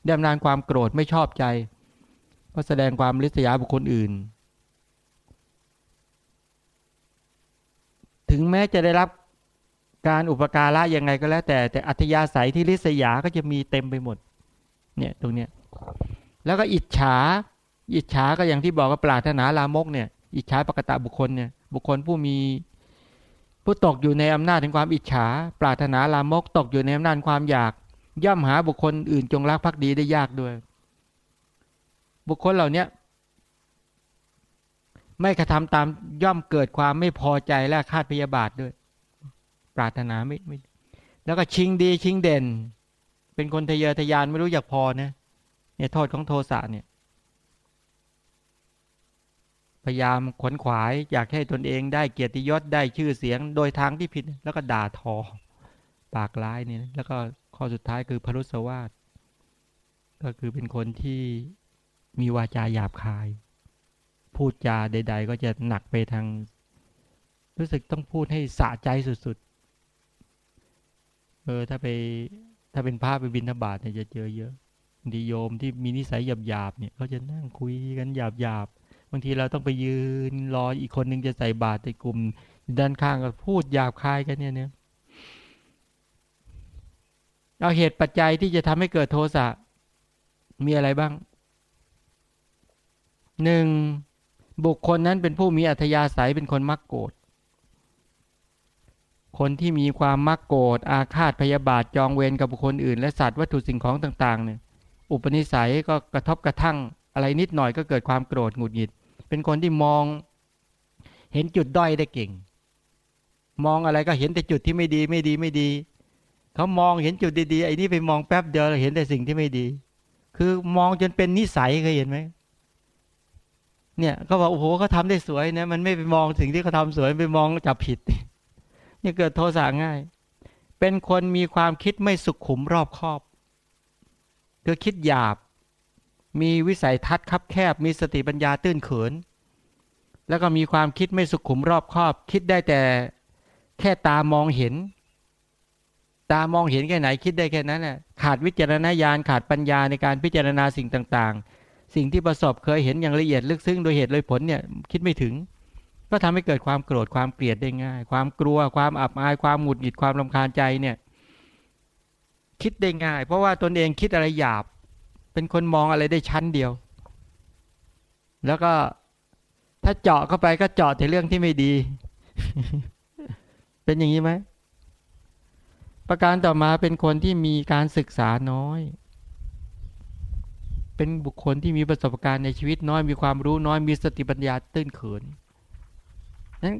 A: ได้อำนาจความโกรธไม่ชอบใจ ก็แสดงความริษยาบุคคลอื่น ถึงแม้จะได้รับการอุปการะยังไงก็แล้ว แต่แต่อัธยาศัยที่ริษยาก็จะมีเต็มไปหมดเนี่ยตรงเนี้ยแล้วก็อิจฉา อิจฉาก็อย่างที่บอกว่าปรารถนาลามกเนี่ย อิจฉาปกตะบุคคลเนี่ย บุคคลผู้มี ผู้ตกอยู่ในอำนาจถึงความอิจฉา ปรารถนาลามกตกอยู่ในอำนาจความอยาก ย่อมหาบุคคลอื่นจงรักภักดีได้ยากด้วย บุคคลเหล่านี้ไม่กระทำตามย่อมเกิดความไม่พอใจและคาดพยาบาทด้วย ปรารถนาไม่ไม่ แล้วก็ชิงดีชิงเด่น เป็นคนทะเยอทะยานไม่รู้อยากพอนะเนี่ยโทษของโทสะเนี่ย พยายามขวนขวาย อยากให้ตนเองได้เกียรติยศได้ชื่อเสียง โดยทางที่ผิด แล้วก็ด่าทอ ปากร้ายนี่แล้วก็ข้อสุดท้ายคือพรุสวาสก็คือเป็นคนที่มีวาจาหยาบคาย พูดจาใด ๆ ก็จะหนักไปทาง รู้สึกต้องพูดให้สะใจสุดๆเออถ้าไปถ้าเป็นภาพไปบินทบาทเนี่ยจะเจอเยอะดีโยมที่มีนิสัยหยาบๆเนี่ยเขาจะนั่งคุยกันหยาบๆ บางทีเราต้องไปยืนรออีกคนนึงจะใส่บาตรในกลุ่ม ด้านข้างก็พูดหยาบคายกันเนี่ยเนี่ยเอาเหตุปัจจัยที่จะทำให้เกิดโทสะมีอะไรบ้างหนึ่งบุคคลนั้นเป็นผู้มีอัธยาศัยเป็นคนมักโกรธคนที่มีความมักโกรธอาฆาตพยาบาทจองเวรกับบุคคลอื่น และสัตว์วัตถุสิ่งของต่าง ๆ เนี่ย อุปนิสัยก็กระทบกระทั่ง อะไรนิดหน่อยก็เกิดความโกรธหงุดหงิด เป็นคนที่มอง เห็นจุดด้อยได้เก่ง มองอะไรก็เห็นแต่จุดที่ไม่ดีไม่ดีไม่ดี เขามองเห็นจุดดีๆไอ้นี่ไปมองแป๊บเดียวเห็นแต่สิ่งที่ไม่ดี คือมองจนเป็นนิสัยเคยเห็นไหมเนี่ยเขาบอกโอ้โหเขาทาได้สวยนะมันไม่ไปมองสิ่งที่เขาทาสวยไปมองจับผิดนี่เกิดโทสะง่าย เป็นคนมีความคิดไม่สุขุมรอบคอบคือคิดหยาบ มีวิสัยทัศน์คับแคบ มีสติปัญญาตื้นเขิน แล้วก็มีความคิดไม่สุขุมรอบคอบ คิดได้แต่แค่ตามองเห็น ตามองเห็นแค่ไหนคิดได้แค่นั้นแหละขาดวิจารณญาณขาดปัญญาในการพิจารณาสิ่งต่าง ๆ สิ่งที่ประสบเคยเห็นอย่างละเอียดลึกซึ้งโดยเหตุโดยผลเนี่ยคิดไม่ถึง ก็ทำให้เกิดความโกรธความเกลียดได้ง่าย ความกลัวความอับอายความหงุดหงิดความลำคาญใจเนี่ยคิดได้ง่าย เพราะว่าตนเองคิดอะไรหยาบ เป็นคนมองอะไรได้ชั้นเดียว แล้วก็ถ้าเจาะเข้าไปก็เจาะแต่เรื่องที่ไม่ดี เป็นอย่างนี้ไหม ประการต่อมาเป็นคนที่มีการศึกษาน้อย เป็นบุคคลที่มีประสบการณ์ในชีวิตน้อย มีความรู้น้อย มีสติปัญญาตื้นเขินนั้น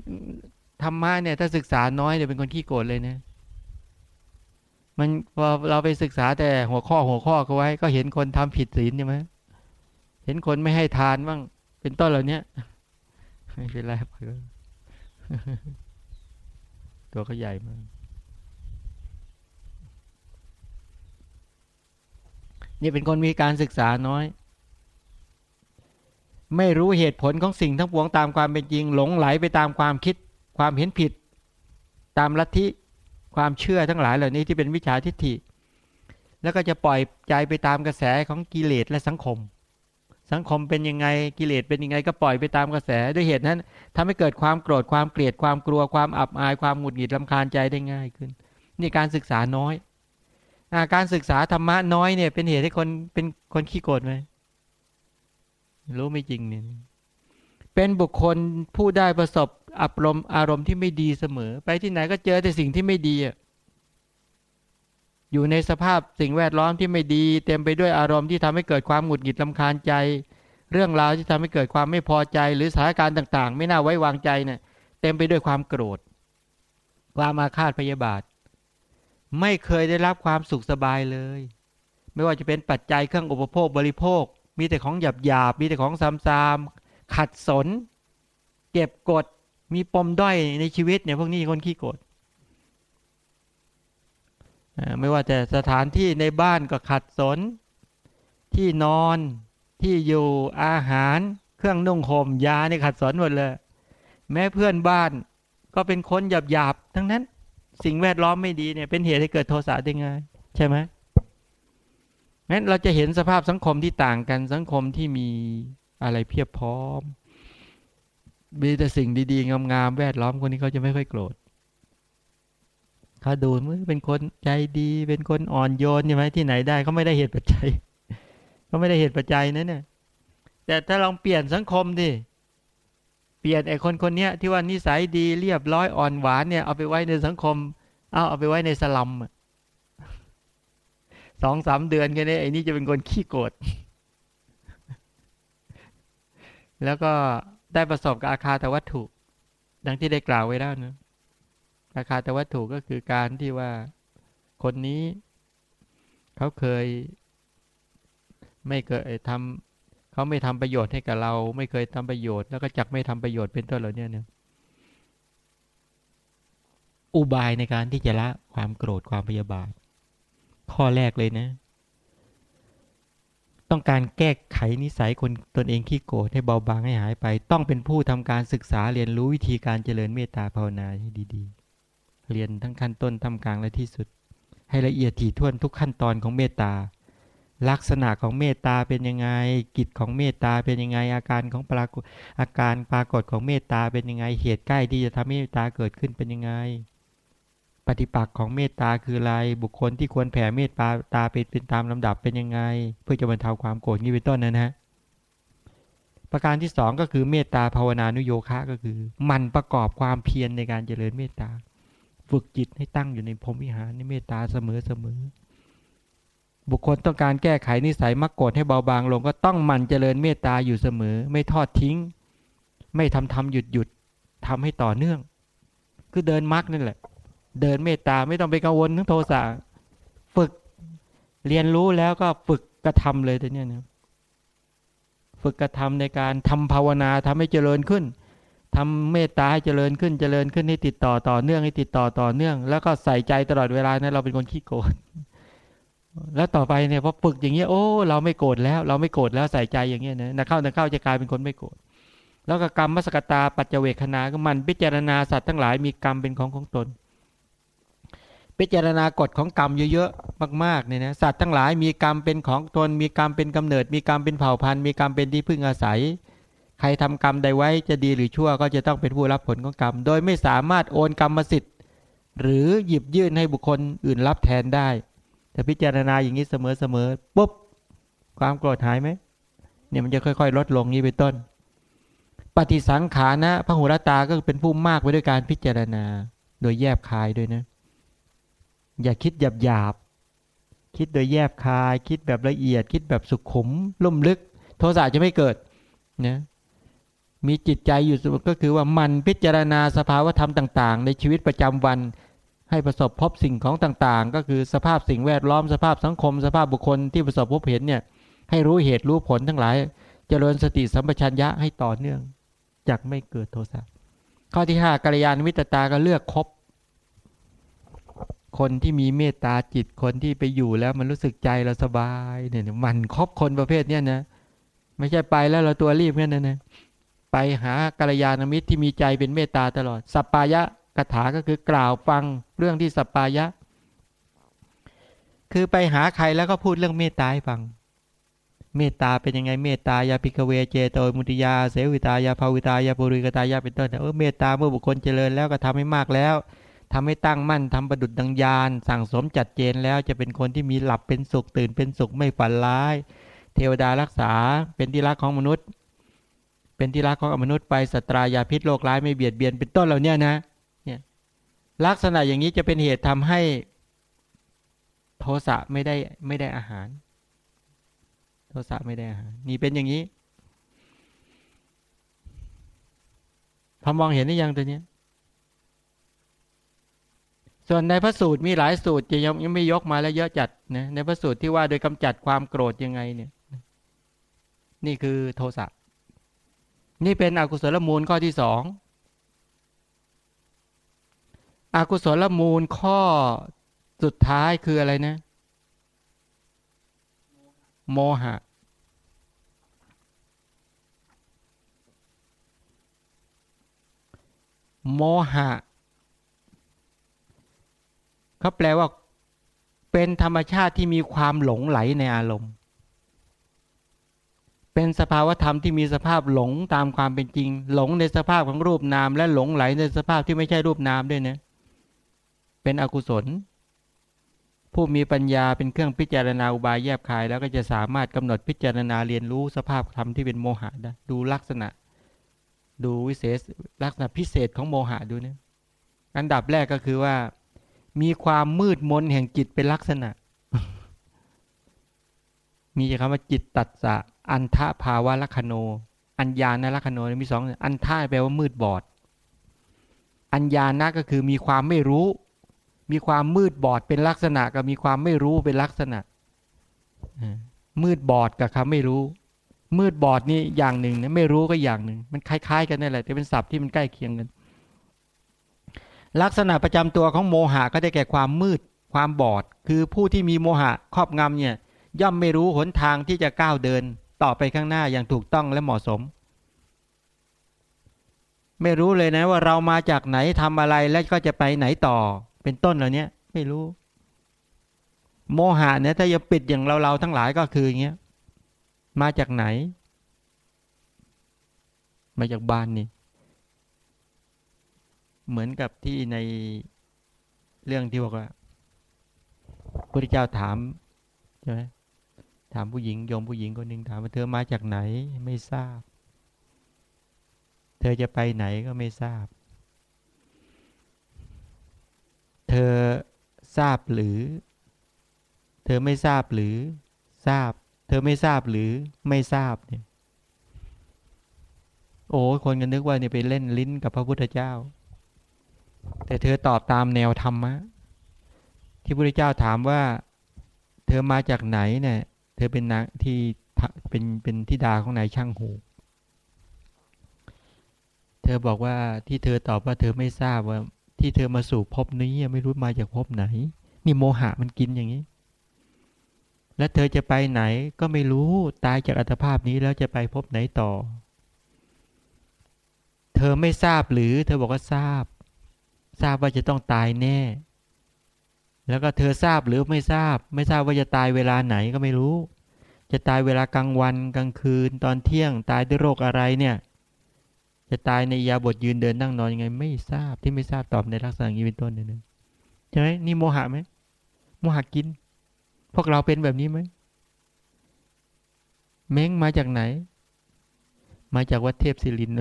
A: ธรรมะเนี่ยถ้าศึกษาน้อยเนี่ยเป็นคนขี้โกรธเลยเนี่ย มันพอเราไปศึกษาแต่หัวข้อหัวข้อก็ไว้ ก็เห็นคนทำผิดศีลใช่ไหมเห็นคนไม่ให้ทานบ้างเป็นต้นเหล่านี้ไม่เป็นไรตัวก็ใหญ่มากนี่เป็นคนมีการศึกษาน้อย ไม่รู้เหตุผลของสิ่งทั้งปวงตามความเป็นจริง หลงไหลไปตามความคิด ความเห็นผิด ตามลัทธิ ความเชื่อทั้งหลายเหล่านี้ที่เป็นวิชาทิฏฐิ แล้วก็จะปล่อยใจไปตามกระแสของกิเลสและสังคม สังคมเป็นยังไงกิเลสเป็นยังไงก็ปล่อยไปตามกระแสด้วยเหตุนั้นทำให้เกิดความโกรธความเกลียดความกลัวความอับอายความหงุดหงิดลำคาญใจได้ง่ายขึ้น นี่การศึกษาน้อยอการศึกษาธรรมะน้อยเนี่ย เป็นเหตุให้คนเป็นคนขี้โกรธไหมรู้ไม่จริงเนี่ยเป็นบุคคลผู้ได้ประสบ อารมณ์อารมณ์ที่ไม่ดีเสมอ ไปที่ไหนก็เจอแต่สิ่งที่ไม่ดีอยู่ในสภาพสิ่งแวดล้อมที่ไม่ดี เต็มไปด้วยอารมณ์ที่ทำให้เกิดความหงุดหงิดลาคาญใจ เรื่องราวที่ทำให้เกิดความไม่พอใจ หรือสถานการณ์ต่าง ๆ ไม่น่าไว้วางใจเนี่ยเต็มไปด้วยความโกรธ ความอาฆาตพยาบาท ไม่เคยได้รับความสุขสบายเลย ไม่ว่าจะเป็นปัจจัยเครื่องอุปโภคบริโภค มีแต่ของหยาบหยาบมีแต่ของซ้ำๆขัดสน เก็บกด มีปมด้อยในชีวิตเนี่ยพวกนี้คนขี้โกรธไม่ว่าแต่สถานที่ในบ้านก็ขัดสน ที่นอนที่อยู่อาหาร เครื่องนุ่งห่มยาในขัดสนหมดเลย แม้เพื่อนบ้านก็เป็นคนหยาบหยาบทั้งนั้น สิ่งแวดล้อมไม่ดีเนี่ยเป็นเหตุให้เกิดโทสะได้ง่ายใช่ไหมงั้นเราจะเห็นสภาพสังคมที่ต่างกันสังคมที่มีอะไรเพียบพร้อม มีแต่สิ่งดีๆ งามๆแวดล้อมคนนี้เขาจะไม่ค่อยโกรธเขาดูมือเป็นคนใจดี เป็นคนอ่อนโยนใช่ไหมที่ไหนได้เขาไม่ได้เหตุปัจจัยเขาไม่ได้เหตุปัจจัยนะเนี่ย แต่ถ้าลองเปลี่ยนสังคมดิเปลี่ยนไอ้คนคนนี้ที่ว่านิสัยดีเรียบร้อยอ่อนหวานเนี่ยเอาไปไว้ในสังคม เอาเอาไปไว้ในสลัมสองสามเดือนกันเนี่ยไอ้นี่จะเป็นคนขี้โกรธแล้วก็ ได้ประสบกับอาคาแต่วัตถุ ดังที่ได้กล่าวไว้แล้วนะอาคาแต่วัตถุก็คือการที่ว่าคนนี้เขาเคยไม่เคยทำเขาไม่ทำประโยชน์ให้กับเรา ไม่เคยทำประโยชน์ แล้วก็จักไม่ทำประโยชน์เป็นต้นเหล่านี้เนี่ยอุบายในการที่จะละความโกรธความพยาบาท ข้อแรกเลยนะ ต้องการแก้ไขนิสัยคนตนเองขี้โกรธให้เบาบางให้หายไป ต้องเป็นผู้ทำการศึกษาเรียนรู้วิธีการเจริญเมตตาภาวนาให้ดีๆ เรียนทั้งขั้นต้นทำกลางและที่สุด ให้ละเอียดถี่ถ้วนทุกขั้นตอนของเมตตา ลักษณะของเมตตาเป็นยังไง กิจของเมตตาเป็นยังไง อาการของปรากฏอาการปรากฏของเมตตาเป็นยังไง เหตุใกล้ที่จะทำให้เมตตาเกิดขึ้นเป็นยังไง ปฏิปักษ์ของเมตตาคืออะไร บุคคลที่ควรแผ่เมตตาตาเป็นเป็นตามลำดับเป็นยังไง เพื่อจะบรรเทาความโกรธนี้เป็นต้นนะฮะประการที่สองก็คือเมตตาภาวนานุโยคะก็คือ มันประกอบความเพียรในการเจริญเมตตา ฝึกจิตให้ตั้งอยู่ในพรมวิหารในเมตตาเสมอเสมอบุคคลต้องการแก้ไขนิสัยมักโกรธให้เบาบางลงก็ต้องมันเจริญเมตตาอยู่เสมอ ไม่ทอดทิ้ง ไม่ทำทำหยุดหยุดทำให้ต่อเนื่อง คือเดินมักนั่นแหละ เดินเมตตาไม่ต้องไปกังวลทั้งโทสะฝึกเรียนรู้แล้วก็ฝึกกระทำเลยแต่เนี้ยนะฝึกกระทำในการทำภาวนาทำให้เจริญขึ้นทำเมตตาให้เจริญขึ้นเจริญขึ้นให้ติดต่อต่อเนื่องให้ติดต่อต่อเนื่อง แล้วก็ใส่ใจตลอดเวลานะเราเป็นคนขี้โกรธแล้วต่อไปเนี่ยพอฝึกอย่างเงี้ยโอ้เราไม่โกรธแล้ว เราไม่โกรธแล้วใส่ใจอย่างเงี้ยนะนักเข้านักเข้าจะกลายเป็นคนไม่โกรธแล้วก็กรรมมสกตาปัจเจเวคนาก็มันพิจารณาสัตว์ทั้งหลายมีกรรมเป็นของของตน พิจารณากฎของกรรมเยอะๆมากๆเนี่ยนะสัตว์ทั้งหลายมีกรรมเป็นของตน มีกรรมเป็นกำเนิด มีกรรมเป็นเผ่าพันธุ์มีกรรมเป็นที่พึ่งอาศัย ใครทำกรรมใดไว้จะดีหรือชั่วก็จะต้องเป็นผู้รับผลของกรรม โดยไม่สามารถโอนกรรมสิทธิ์ หรือหยิบยื่นให้บุคคลอื่นรับแทนได้ แต่พิจารณาอย่างนี้เสมอๆปุ๊บความโกรธหายไหมเนี่ยมันจะค่อย ๆ ลดลงนี้เป็นต้น ปฏิสังขานะพระหุรตาก็เป็นผู้มากไปด้วยการพิจารณา โดยแยบคายด้วยนะ อย่าคิดหยาบหยาบคิดโดยแยบคาย คิดแบบละเอียด คิดแบบสุขุมลุ่มลึก โทสะจะไม่เกิดนะมีจิตใจอยู่ก็คือว่ามันพิจารณาสภาวธรรมต่าง ๆ ในชีวิตประจำวัน ให้ประสบพบสิ่งของต่างๆ ก็คือสภาพสิ่งแวดล้อมสภาพสังคม สภาพบุคคลที่ประสบพบเห็นเนี่ยให้รู้เหตุรู้ผลทั้งหลายเจริญสติสัมปชัญญะให้ต่อเนื่องจากไม่เกิดโทสะข้อที่ห้ากัลยาณมิตรตาก็เลือกคบ คนที่มีเมตตาจิตคนที่ไปอยู่แล้วมันรู้สึกใจเราสบายเนี่ยมันครบคนประเภทเนี้ยนะไม่ใช่ไปแล้วเราตัวรีบแค่นั้นนะไปหากัลยาณมิตรที่มีใจเป็นเมตตาตลอดสัปปายะคาถาก็คือกล่าวฟังเรื่องที่สัปปายะ คือไปหาใครแล้วก็พูดเรื่องเมตตาให้ฟัง เมตตาเป็นยังไงเมตตายาปิกเวเจโตมุติยาเสวิตายาภาวิตายาปุริกตายาเป็นต้นเออเมตตาเมื่อบุคคลเจริญแล้วก็ทำให้มากแล้ว ทำให้ตั้งมั่นทำประดุดดังยานสั่งสมจัดเจนแล้วจะเป็นคนที่มีหลับเป็นสุขตื่นเป็นสุขไม่ฝันร้าย เทวดารักษาเป็นที่รักของมนุษย์ เป็นที่รักของมนุษย์ไปสตรายาพิษโรคร้ายไม่เบียดเบียนเป็นต้นเหล่านี้นะเนี่ยลักษณะอย่างนี้จะเป็นเหตุทำให้โทสะไม่ได้ไม่ได้อาหาร โทสะไม่ได้อาหารนี่เป็นอย่างนี้พอมองเห็นได้ยังตัวเนี้ย ส่วนในพระสูตรมีหลายสูตรจะยังยังไม่ยกมาแล้วเยอะจัดนะในพระสูตรที่ว่าโดยกำจัดความโกรธยังไงเนี่ย นี่คือโทสะนี่เป็นอกุศลมูลข้อที่สองอกุศลมูลข้อสุดท้ายคืออะไรนะ โมหะ โมหะ เขาแปลว่า เป็นธรรมชาติที่มีความหลงไหลในอารมณ์ เป็นสภาวธรรมที่มีสภาพหลงตามความเป็นจริง หลงในสภาพของรูปนาม และหลงไหลในสภาพที่ไม่ใช่รูปนามด้วยนะเป็นอกุศล ผู้มีปัญญาเป็นเครื่องพิจารณาอุบายแยบคาย แล้วก็จะสามารถกำหนดพิจารณาเรียนรู้สภาพธรรมที่เป็นโมหะได้ดูลักษณะ ดูวิเศษลักษณะพิเศษของโมหะดูเนี่ยอันดับแรกก็คือว่า มีความมืดมนแห่งจิตเป็นลักษณะ มีคำว่าจิตตัดสะอันทะภาวะลัคโน อัญญาณลัคโนมีสองอันท่าแปลว่ามืดบอด อัญญาณก็คือมีความไม่รู้ มีความมืดบอดเป็นลักษณะกับมีความไม่รู้เป็นลักษณะมืดบอดกับคำไม่รู้ มืดบอดนี่อย่างหนึ่งนะไม่รู้ก็อย่างหนึ่ง มันคล้าย ๆ กันนั่แหละแต่เป็นศัพท์ที่มันใกล้เคียงกัน ลักษณะประจำตัวของโมหะก็ได้แก่ความมืด ความบอด คือผู้ที่มีโมหะครอบงำเนี่ยย่อมไม่รู้หนทางที่จะก้าวเดิน ต่อไปข้างหน้าอย่างถูกต้องและเหมาะสม ไม่รู้เลยนะว่าเรามาจากไหนทำอะไรและก็จะไปไหนต่อ เป็นต้นเหล่านี้ไม่รู้ โมหะเนี่ยถ้าจะปิดอย่างเราเราทั้งหลายก็คืออย่างเงี้ยมาจากไหน มาจากบ้านนี่ เหมือนกับที่ในเรื่องที่บอกว่าพระเจ้าถามใช่ไหมถามผู้หญิงโยมผู้หญิงคนหนึ่งถามว่าเธอมาจากไหนไม่ทราบ เธอจะไปไหนก็ไม่ทราบ เธอทราบหรือ เธอไม่ทราบหรือทราบ เธอไม่ทราบหรือไม่ทราบเนี่ย โอ้คนกันนึกว่าเนี่ยไปเล่นลิ้นกับพระพุทธเจ้า แต่เธอตอบตามแนวธรรมะ ที่พระพุทธเจ้าถามว่า เธอมาจากไหนเนี่ย เธอเป็นนางที่เป็นเป็นทิดาของนายช่างหู เธอบอกว่าที่เธอตอบว่าเธอไม่ทราบว่า ที่เธอมาสู่ภพนี้ไม่รู้มาจากภพไหน นี่โมหะมันกินอย่างนี้ และเธอจะไปไหนก็ไม่รู้ตายจากอัตภาพนี้แล้วจะไปพบไหนต่อ เธอไม่ทราบหรือ เธอบอกว่าทราบ ทราบว่าจะต้องตายแน่ แล้วก็เธอทราบหรือไม่ทราบ ไม่ทราบว่าจะตายเวลาไหนก็ไม่รู้ จะตายเวลากลางวันกลางคืนตอนเที่ยงตายด้วยโรคอะไรเนี่ย จะตายในยาบทยืนเดินนั่งนอนยังไง ไม่ทราบที่ไม่ทราบตอบในลักษณะนี้เป็นต้นเนี่ยใช่ไหมนี่โมหะไหมโมหะกิน พวกเราเป็นแบบนี้ไหมเม้งมาจากไหน มาจากวัดเทพศิรินทร์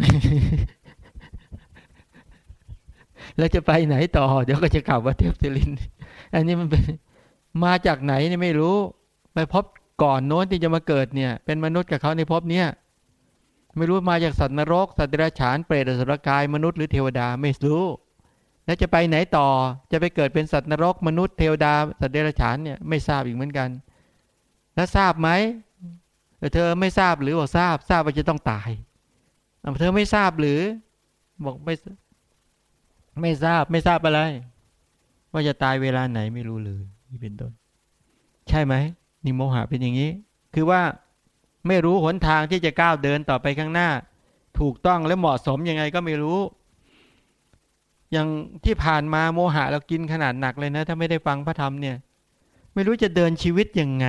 A: แล้วจะไปไหนต่อ เดี๋ยวก็จะกลับว่าเทพศิริน อันนี้มันเป็นมาจากไหนนี่ไม่รู้ ไปพบก่อนโน้นที่จะมาเกิดเนี่ย เป็นมนุษย์กับเขาในพบเนี้ยไม่รู้มาจากสัตว์นรก สัตว์เดรัจฉานเปรตสุรกายมนุษย์หรือเทวดาไม่รู้ แล้วจะไปไหนต่อจะไปเกิดเป็นสัตว์นรก มนุษย์เทวดา สัตว์เดรัจฉานเนี่ยไม่ทราบอีกเหมือนกัน แล้วทราบไหมเธอไม่ทราบหรือบอกทราบ ทราบว่าจะต้องตายเธอไม่ทราบหรือ บอกไม่ ไม่ทราบไม่ทราบอะไร ว่าจะตายเวลาไหนไม่รู้เลยนี่เป็นต้น ใช่ไหมนิโมหะเป็นอย่างนี้ คือว่าไม่รู้หนทางที่จะก้าวเดินต่อไปข้างหน้า ถูกต้องและเหมาะสมยังไงก็ไม่รู้ อย่างที่ผ่านมาโมหะเรากินขนาดหนักเลยนะ ถ้าไม่ได้ฟังพระธรรมเนี่ย ไม่รู้จะเดินชีวิตยังไง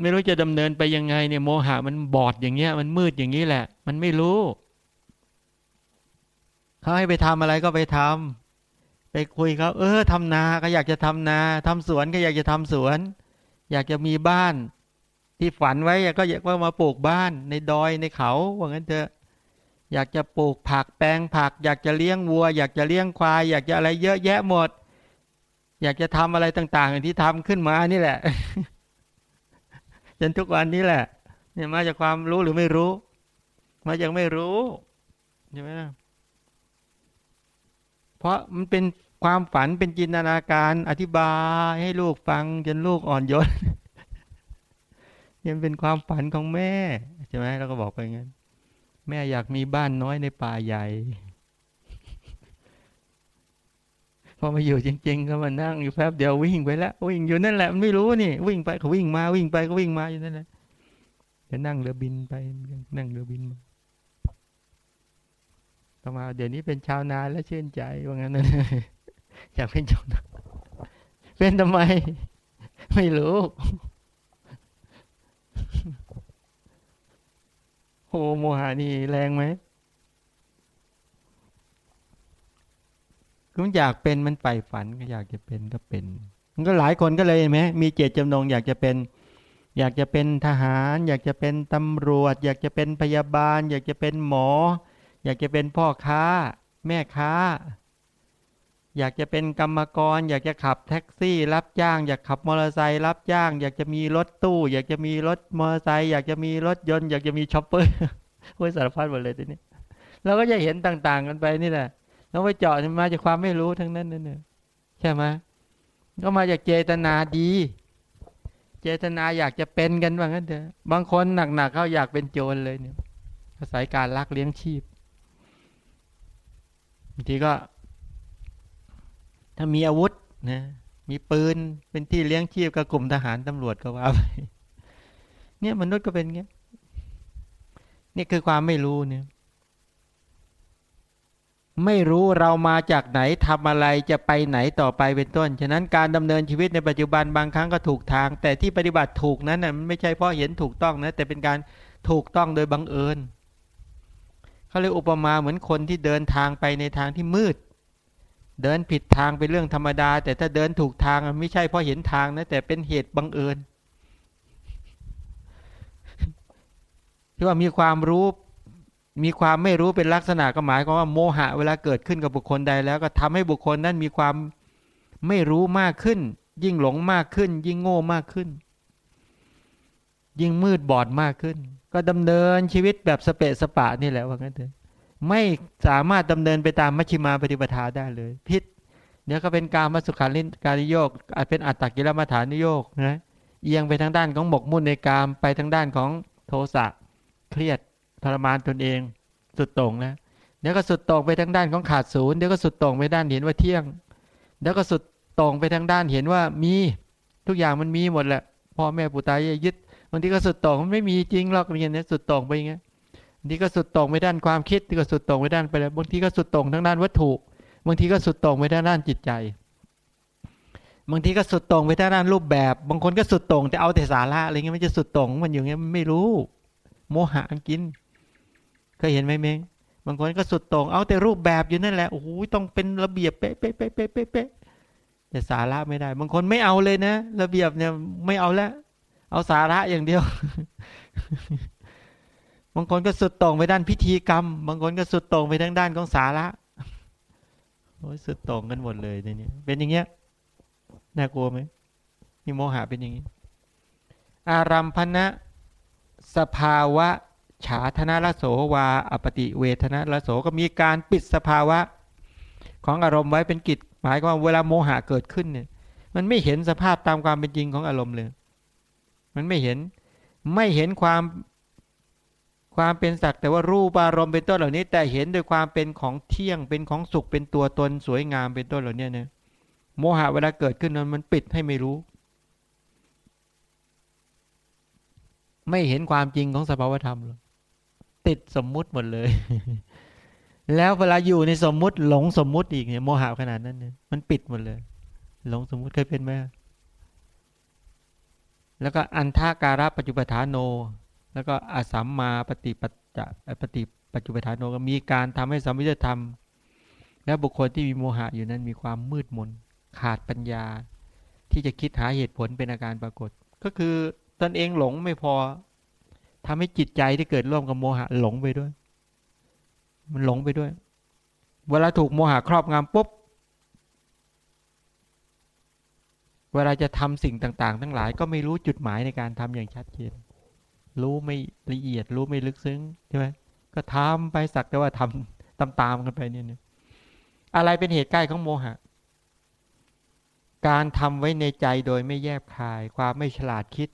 A: ไม่รู้จะดำเนินไปยังไงเนี่ยโมหะมันบอดอย่างเงี้ย มันมืดอย่างนี้แหละ มันไม่รู้ เขาให้ไปทำอะไรก็ไปทำไปคุยเขาเออทำนาก็อยากจะทำนาทำสวนก็อยากจะทำสวน อยากจะมีบ้าน ที่ฝันไว้ก็อยากว่ามาปลูกบ้านในดอยในเขาว่างั้นเถอะอยากจะปลูกผักแปลงผัก อยากจะเลี้ยงวัว อยากจะเลี้ยงควาย อยากจะอะไรเยอะแยะหมด อยากจะทำอะไรต่างๆที่ทำขึ้นมานี่แหละจนทุกวันนี้แหละ เนี่ยมาจากความรู้หรือไม่รู้ มาจากไม่รู้ใช่ไหม เพราะมันเป็นความฝันเป็นจินตนาการอธิบายให้ลูกฟังจนลูกอ่อนโยนยังเป็นความฝันของแม่ใช่ไหมเราก็บอกไปงั้น แม่อยากมีบ้านน้อยในป่าใหญ่พอมาอยู่จริง ๆ ก็มานั่งอยู่แป๊บเดียววิ่งไปแล้ววิ่งอยู่นั่นแหละมันไม่รู้นี่ วิ่งไปเขาวิ่งมาวิ่งไปก็วิ่งมาอยู่นั่นแหละจะนั่งเรือบินไปนั่งเรือบินมา มาเดี๋ยวนี้เป็นชาวนาแล้วชื่นใจว่างั้นนะอยากเป็นชาวนาเป็นทำไม ไม่รู้โอ้โมหานี่แรงไหมก็อยากเป็นมันไปฝันก็อยากจะเป็นก็เป็น มันก็หลายคนก็เลยไหมมีเจตจำนงอยากจะเป็น อยากจะเป็นทหาร อยากจะเป็นตำรวจ อยากจะเป็นพยาบาล อยากจะเป็นหมอ อยากจะเป็นพ่อค้า แม่ค้า อยากจะเป็นกรรมกร อยากจะขับแท็กซี่ รับจ้าง อยากขับมอเตอร์ไซค์รับจ้าง อยากจะมีรถตู้ อยากจะมีรถมอเตอร์ไซค์อยากจะมีรถยนต์อยากจะมี chopper โอ้ยสารพัดหมดเลยทีนี้เราก็จะเห็นต่างๆกันไปนี่แหละเราไปเจาะมาจากความไม่รู้ทั้งนั้นนั่นเองใช่ไหมก็มาจากเจตนาดี เจตนาอยากจะเป็นกันว่างั้นเถอะบางคนหนักๆเขาอยากเป็นโจรเลยเนี่ยอาศัยการลักเลี้ยงชีพางทีก็ ถ้ามีอาวุธนะมีปืนเป็นที่เลี้ยงชีพกับกลุ่มทหารตำรวจก็ว่าไปเนี่ยมนุษย์ก็เป็นเงี้ยนี่คือความไม่รู้เนี่ย ไม่รู้เรามาจากไหนทำอะไรจะไปไหนต่อไปเป็นต้น ฉะนั้นการดำเนินชีวิตในปัจจุบันบางครั้งก็ถูกทาง แต่ที่ปฏิบัติถูกนั้นน่ะไม่ใช่เพราะเห็นถูกต้องนะแต่เป็นการถูกต้องโดยบังเอิญ เขาเรียอุปมาเหมือนคนที่เดินทางไปในทางที่มืด เดินผิดทางเป็นเรื่องธรรมดา แต่ถ้าเดินถูกทางไม่ใช่เพราะเห็นทางนะแต่เป็นเหตุบังเอิญที่ว่ามีความรู้มีความไม่รู้เป็นลักษณะก็หมายความว่าโมหะเวลาเกิดขึ้นกับบุคคลใดแล้วก็ทำให้บุคคลนั้นมีความไม่รู้มากขึ้น ยิ่งหลงมากขึ้น ยิ่งโง่มากขึ้น ยิ่งมืดบอดมากขึ้น ก็ดำเนินชีวิตแบบสเปะสปะนี่แหละว่างั้นเถอะไม่สามารถดำเนินไปตามมัชฌิมาปฏิปทาได้เลย พิษเดี๋ยวก็เป็นการมาสุขารินการิโยกอาจเป็นอัตตกิลมัฐานิโยกนะเอียงไปทางด้านของหมกมุ่นในกามไปทางด้านของโทสะเครียดทรมานตนเองสุดตรงนะเดี๋ยวก็สุดตรงไปทางด้านของขาดศูนย์เดี๋ยวก็สุดตรงไปด้านเห็นว่าเที่ยงเดี๋ยวก็สุดตรงไปทางด้านเห็นว่ามี ทุกอย่างมันมีหมดแหละพ่อแม่ปู่ตายยึด บางทีก็สุดตรงมันไม่มีจริงหรอกอย่างนี้สุดตรงไปอย่างเงี้ยบางทีก็สุดตรงไปด้านความคิดที่ก็สุดตรงไปด้านไปแล้วบางทีก็สุดตรงทางด้านวัตถุบางทีก็สุดตรงไปด้านด้านจิตใจ บางทีก็สุดตรงไปด้านรูปแบบ บางคนก็สุดตรงแต่เอาแต่สาระอะไรเงี้ยมันจะสุดตรงมันอย่างเงี้ยไม่รู้ โมหะกินเคยเห็นไหมเมงบางคนก็สุดตรงเอาแต่รูปแบบอยู่นั่นแหละโอ้โหต้องเป็นระเบียบเป๊ะเป๊ะเป๊ะเป๊ะเป๊ะเป๊ะแต่สาระไม่ได้ บางคนไม่เอาเลยนะ ระเบียบเนี่ยไม่เอาแล้ว เอาสาระอย่างเดียว บางคนก็สุดตรงไปด้านพิธีกรรม บางคนก็สุดตรงไปทางด้านของสาระโอ้ยสุดตรงกันหมดเลยในนี้เป็นอย่างเงี้ยน่ากลัวไหมนี่โมหะเป็นอย่างนี้ อารัมพนะสภาวะ ฉาธนาละโสวา อปติเวทนาละโสก็มีการปิดสภาวะ ของอารมณ์ไว้เป็นกิจหมายความว่าเวลาโมหะเกิดขึ้นเนี่ย มันไม่เห็นสภาพตามความเป็นจริงของอารมณ์เลย มันไม่เห็น ไม่เห็นความความเป็นสักแต่ว่ารูปอารมณ์เป็นต้นเหล่านี้ แต่เห็นโดยความเป็นของเที่ยงเป็นของสุขเป็นตัวตนสวยงามเป็นต้นเหล่านี้เนี่ยโมหะเวลาเกิดขึ้นนั้นมันปิดให้ไม่รู้ ไม่เห็นความจริงของสภาวธรรมเลยติดสมมุติหมดเลย แล้วเวลาอยู่ในสมมุติหลงสมมุติอีกเนี่ยโมหะขนาดนั้นเนี่ยมันปิดหมดเลย หลงสมมุติเคยเป็นไหม แล้วก็อันท่าการะปัจจุปทานโน แล้วก็อาสัมมาปฏิปัจจะปฏิปัจจุปทานโนก็มีการทำให้สัมมิจธรรม และบุคคลที่มีโมหะอยู่นั้นมีความมืดมนขาดปัญญา ที่จะคิดหาเหตุผลเป็นอาการปรากฏ ก็คือตนเองหลงไม่พอทำให้จิตใจที่เกิดร่วมกับโมหะหลงไปด้วย มันหลงไปด้วย เวลาถูกโมหะครอบงำปุ๊บ เวลาจะทำสิ่งต่าง ๆ ทั้งหลาย ก็ไม่รู้จุดหมายในการทำอย่างชัดเจน รู้ไม่ละเอียด รู้ไม่ลึกซึ้งใช่ไหมก็ทำไปสักแต่ว่าทำตามๆกันไปเนี่ยอะไรเป็นเหตุใกล้ของโมหะ การทำไว้ในใจโดยไม่แยบคาย ความไม่ฉลาดคิด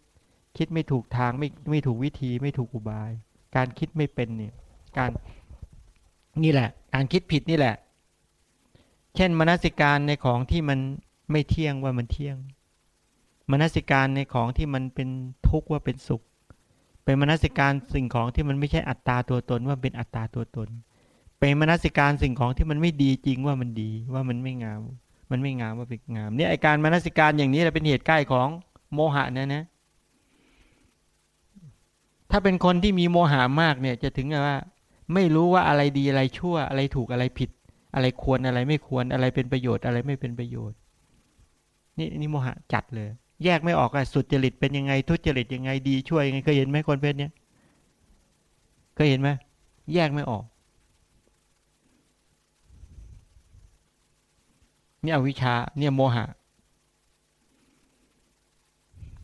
A: คิดไม่ถูกทางไม่ไม่ถูกวิธีไม่ถูกอุบาย การคิดไม่เป็นเนี่ย การนี่แหละ การคิดผิดนี่แหละ เช่นมนสิการในของที่มัน ไม่เที่ยงว่ามันเที่ยง มนสิการในของที่มันเป็นทุกข์ว่าเป็นสุข เป็นมนสิการสิ่งของที่มันไม่ใช่อัตตาตัวตนว่าเป็นอัตตาตัวตน เป็นมนสิการสิ่งของที่มันไม่ดีจริงว่ามันดีว่ามันไม่งาม มันไม่งามว่าเป็นงามเนี่ยไอการมนสิการอย่างนี้แหละเป็นเหตุใกล้ของโมหะนะนะ ถ้าเป็นคนที่มีโมหะมากเนี่ยจะถึงว่า ไม่รู้ว่าอะไรดีอะไรชั่วอะไรถูกอะไรผิด อะไรควรอะไรไม่ควรอะไรเป็นประโยชน์อะไรไม่เป็นประโยชน์ นี่นี่โมหะจัดเลย แยกไม่ออกอะสุดจริตเป็นยังไง ทุจริตยังไงดีช่วยยังไงเคยเห็นไหมคนเพศเนี้ยเคยเห็นไหมแยกไม่ออกนี่อวิชชาเนี่ยโมหะ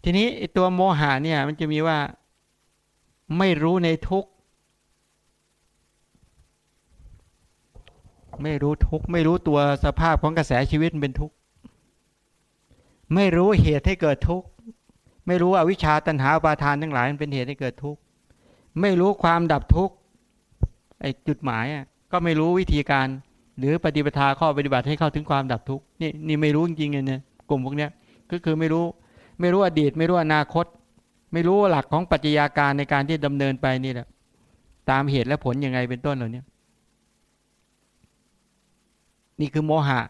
A: ทีนี้ตัวโมหะเนี่ย มันจะมีว่าไม่รู้ในทุกไม่รู้ทุกไม่รู้ตัวสภาพของกระแสชีวิตเป็นทุก ไม่รู้เหตุให้เกิดทุกข์ ไม่รู้อวิชชาตัณหาปาทานทั้งหลายมันเป็นเหตุให้เกิดทุกข์ ไม่รู้ความดับทุกข์ไอ้จุดหมายอะก็ไม่รู้วิธีการ หรือปฏิปทาข้อปฏิบัติให้เข้าถึงความดับทุกข์นี่นี่ไม่รู้จริงๆเลยเนี่ยกลุ่มพวกเนี้ยก็คือไม่รู้ไม่รู้อดีต ไม่รู้อนาคต ไม่รู้หลักของปัจจัยาการในการที่ดำเนินไปนี่แหละตามเหตุและผลยังไงเป็นต้นเหล่านี้นี่คือโมหะ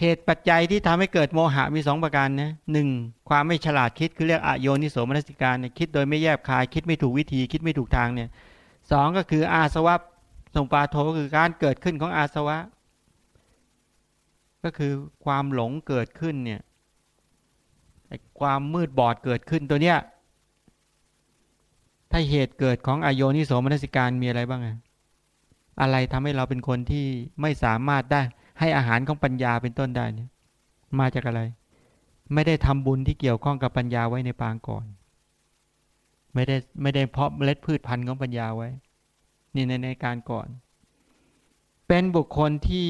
A: เหตุปัจจัยที่ทำให้เกิดโมหะมีสองประการนะหนึ่งความไม่ฉลาดคิดคือเรียกอโยนิโสมนสิการเนี่ยคิดโดยไม่แยบคายคิดไม่ถูกวิธีคิดไม่ถูกทางเนี่ยสองก็คืออาสวะสงปาโทคือการเกิดขึ้นของอาสวะ ก็คือความหลงเกิดขึ้นเนี่ยความมืดบอดเกิดขึ้นตัวเนี้ยถ้าเหตุเกิดของอโยนิโสมนสิการมีอะไรบ้างอะอะไรทำให้เราเป็นคนที่ไม่สามารถได้ ให้อาหารของปัญญาเป็นต้นได้เนี่ยมาจากอะไร ไม่ได้ทำบุญที่เกี่ยวข้องกับปัญญาไว้ในปางก่อน ไม่ได้ไม่ได้เพาะเมล็ดพืชพันธุ์ของปัญญาไว้ นี่ในในการก่อน เป็นบุคคลที่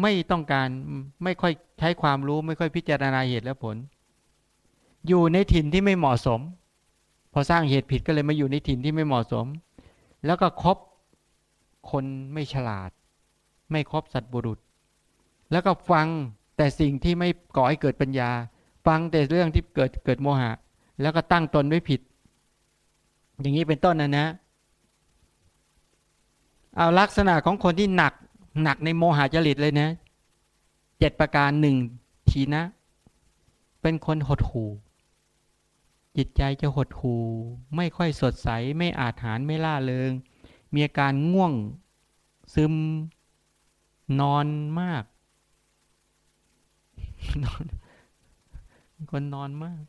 A: ไม่ต้องการไม่ค่อยใช้ความรู้ไม่ค่อยพิจารณาเหตุและผล อยู่ในถิ่นที่ไม่เหมาะสม พอสร้างเหตุผิดก็เลยมาอยู่ในถิ่นที่ไม่เหมาะสม แล้วก็คบคนไม่ฉลาด ไม่คบสัตบุรุษ แล้วก็ฟังแต่สิ่งที่ไม่ก่อให้เกิดปัญญา ฟังแต่เรื่องที่เกิดเกิดโมหะ แล้วก็ตั้งตนไว้ผิด อย่างนี้เป็นต้นนะนะ เอาลักษณะของคนที่หนักหนักในโมหะจริตเลยนะเจ็ดประการหนึ่งทีนะ เป็นคนหดหูจิตใจจะหดหูไม่ค่อยสดใส ไม่อาจหารไม่ล่าเริง มีอาการง่วงซึมนอนมาก นอนคนนอนมาก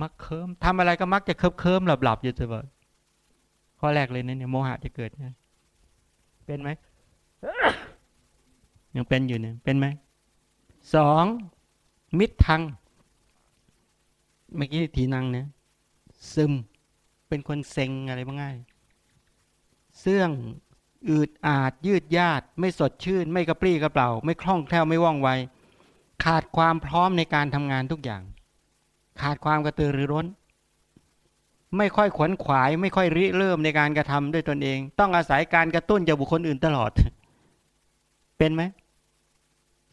A: มักเคิมทำอะไรก็มักจะเคิมเคิมหลับหลับอยู่เสมอข้อแรกเลยนะเนี่ยโมหะจะเกิดนะเป็นไหมยังเป็นอยู่เนี่ยเป็นไหมสองมิตรทางเมื่อกี้ทีนังเนี่ยซึมเป็นคนเซ็งอะไรบ้างง่ายเสื่องอืดอาดยืดยาด ไม่สดชื่น ไม่กระปรี้กระเป่า ไม่คล่องแคล่วไม่ว่องไว ขาดความพร้อมในการทำงานทุกอย่าง ขาดความกระตือรือร้น ไม่ค่อยขวนขวาย ไม่ค่อยริเริ่มในการกระทำด้วยตนเอง ต้องอาศัยการกระตุ้นจากบุคคลอื่นตลอด เป็นไหม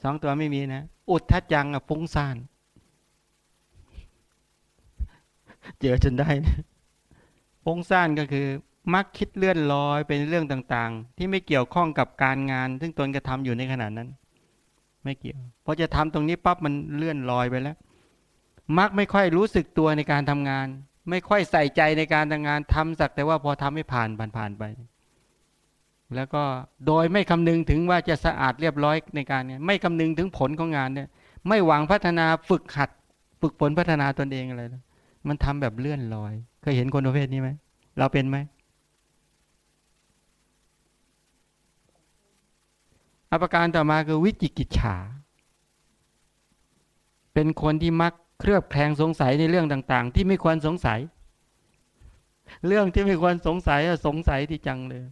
A: สองตัวไม่มีนะ อุดทัดยังอะฟุ้งซ่านเจอจนได้นะฟุ้งซ่านก็คือ มักคิดเลื่อนลอยเป็นเรื่องต่าง ๆ ที่ไม่เกี่ยวข้องกับการงาน ซึ่งตนกระทำอยู่ในขณะนั้น ไม่เกี่ยวพอจะทำตรงนี้ปั๊บมันเลื่อนลอยไปแล้ว มักไม่ค่อยรู้สึกตัวในการทำงาน ไม่ค่อยใส่ใจในการทำงานทำสักแต่ว่าพอทำให้ผ่านผ่านผ่านไป แล้วก็โดยไม่คำนึงถึงว่าจะสะอาดเรียบร้อยในการเนี่ยไม่คำนึงถึงผลของงานเนี่ย ไม่หวังพัฒนาฝึกหัด ฝึกฝนพัฒนาตนเองอะไร มันทำแบบเลื่อนลอย เคยเห็นคนประเภทนี้ไหมเราเป็นไหม อาการต่อมาคือวิจิกิจฉา เป็นคนที่มักเครือบแคลงสงสัยในเรื่องต่าง ๆ ที่ไม่ควรสงสัย เรื่องที่ไม่ควรสงสัยสงสัยที่จังเลย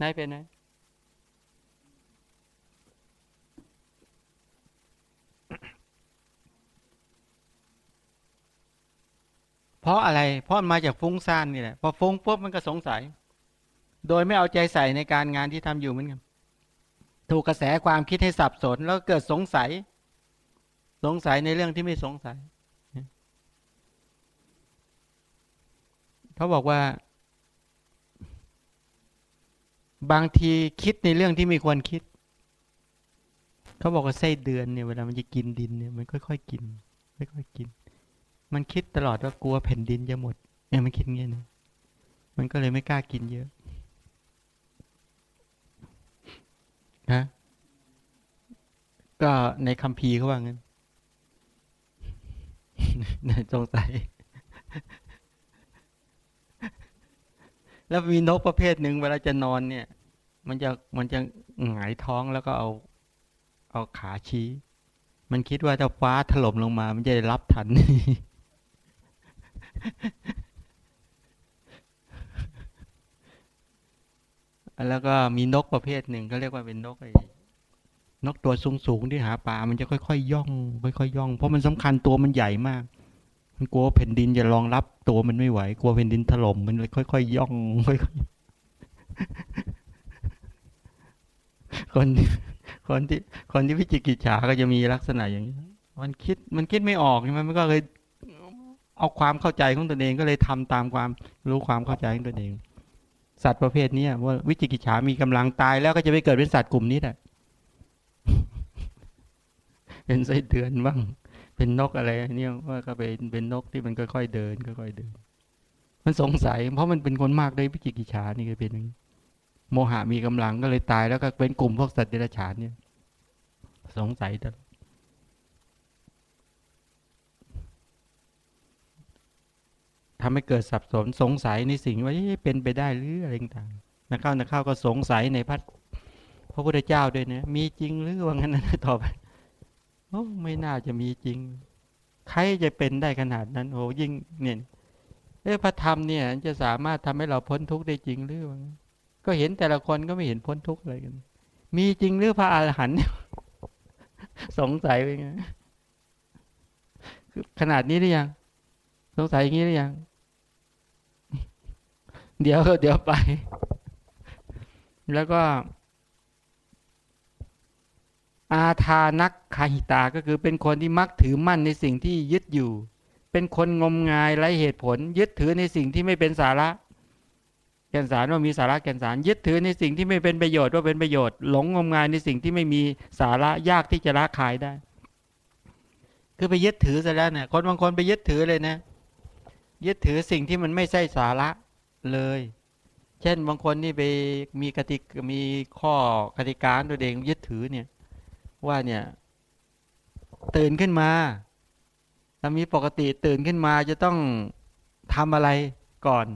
A: นายเป็นไหมเพราะอะไร เพราะมาจากฟุ้งซ่านนี่แหละ พอฟุ้งปุ๊บมันก็สงสัย โดยไม่เอาใจใส่ในการงานที่ทำอยู่เหมือนกันถูกกระแสความคิดให้สับสน แล้วเกิดสงสัย สงสัยในเรื่องที่ไม่สงสัยเขาบอกว่า บางทีคิดในเรื่องที่ไม่ควรคิด เขาบอกว่าไส้เดือนเนี่ยเวลามันจะกินดินเนี่ยมันค่อยๆกินค่อยๆกิน มันคิดตลอดว่ากลัวแผ่นดินจะหมดเนี่ยมันคิดเงี้ยนะมันก็เลยไม่กล้ากินเยอะ ฮะก็ในคัมภีเขาว่างั้นสงสัย แล้วมีนกประเภทหนึ่งเวลาจะนอนเนี่ย มันจะมันจะหงายท้องแล้วก็เอา เอาขาชี้ มันคิดว่าถ้าฟ้าถล่มลงมา มันจะได้รับทัน แล้วก็มีนกประเภทหนึ่งเขาเรียกว่าเป็นนกไอ้นกตัวสูงสูงที่หาปลา มันจะค่อยๆยย่อง ค่อยๆยย่อง เพราะมันสำคัญตัวมันใหญ่มาก มันกลัวแผ่นดินจะรองรับตัวมันไม่ไหว กลัวแผ่นดินถล่มมันเลยค่อยๆย่องค่อยๆคนคนที่คนที่วิจิกิจฉาก็จะมีลักษณะอย่างนี้ มันคิดมันคิดไม่ออกใช่ไหมมันก็เลยเอาความเข้าใจของตนเองก็เลยทำตามความรู้ความเข้าใจของตนเอง สัตว์ประเภทนี้ว่าวิจิกิจฉามีกำลังตายแล้วก็จะไปเกิดเป็นสัตว์กลุ่มนี้แหละเป็นไส้เดือนบ้าง เป็นนกอะไรเนี่ยว่าก็เป็นเป็นนกที่มันค่อยๆเดินค่อยๆเดิน มันสงสัย เพราะมันเป็นคนมากด้วยวิจิกิจฉานี่ก็เป็นอย่างนี้โมหะมีกำลังก็เลยตายแล้วก็เป็นกลุ่มพวกสัตว์เดรัจฉานเนี่ย สงสัยตลอด ทำให้เกิดสับสนสงสัยในสิ่งว่าเป็นไปได้หรืออะไรต่างๆนักเข้านักเข้าก็สงสัยในพระพระพุทธเจ้าด้วยนะมีจริงหรือว่างั้นนะต่อไปโอ้ไม่น่าจะมีจริง ใครจะเป็นได้ขนาดนั้นโอ้ยิ่งเนี่ยเออพระธรรมเนี่ย จะสามารถทำให้เราพ้นทุกข์ได้จริงหรือว่าก็เห็นแต่ละคนก็ไม่เห็นพ้นทุกข์อะไรกัน มีจริงหรือพระอาหารหันต์สงสัยไปไงขนาดนี้หรือยัง สงสัยอย่างนี้หรือยัง เดี๋ยวเดี๋ยวไป แล้วก็ อาทานักคาหิตาก็คือเป็นคนที่มักถือมั่นในสิ่งที่ยึดอยู่ เป็นคนงมงายไร้เหตุผล ยึดถือในสิ่งที่ไม่เป็นสาระ แก่นสารว่ามีสาระแก่นสาร ยึดถือในสิ่งที่ไม่เป็นประโยชน์ว่าเป็นประโยชน์ หลงงมงายในสิ่งที่ไม่มีสาระยากที่จะละคายได้ คือไปยึดถือซะแล้วเนี่ยคนบางคนไปยึดถือเลยนะยึดถือสิ่งที่มันไม่ใช่สาระ เลย เช่นบางคนนี่ไปมีกติกมีข้อกติกาตัวเองยึดถือเนี่ย ว่าเนี่ย ตื่นขึ้นมาถ้ามีปกติตื่นขึ้นมาจะต้องทำอะไรก่อน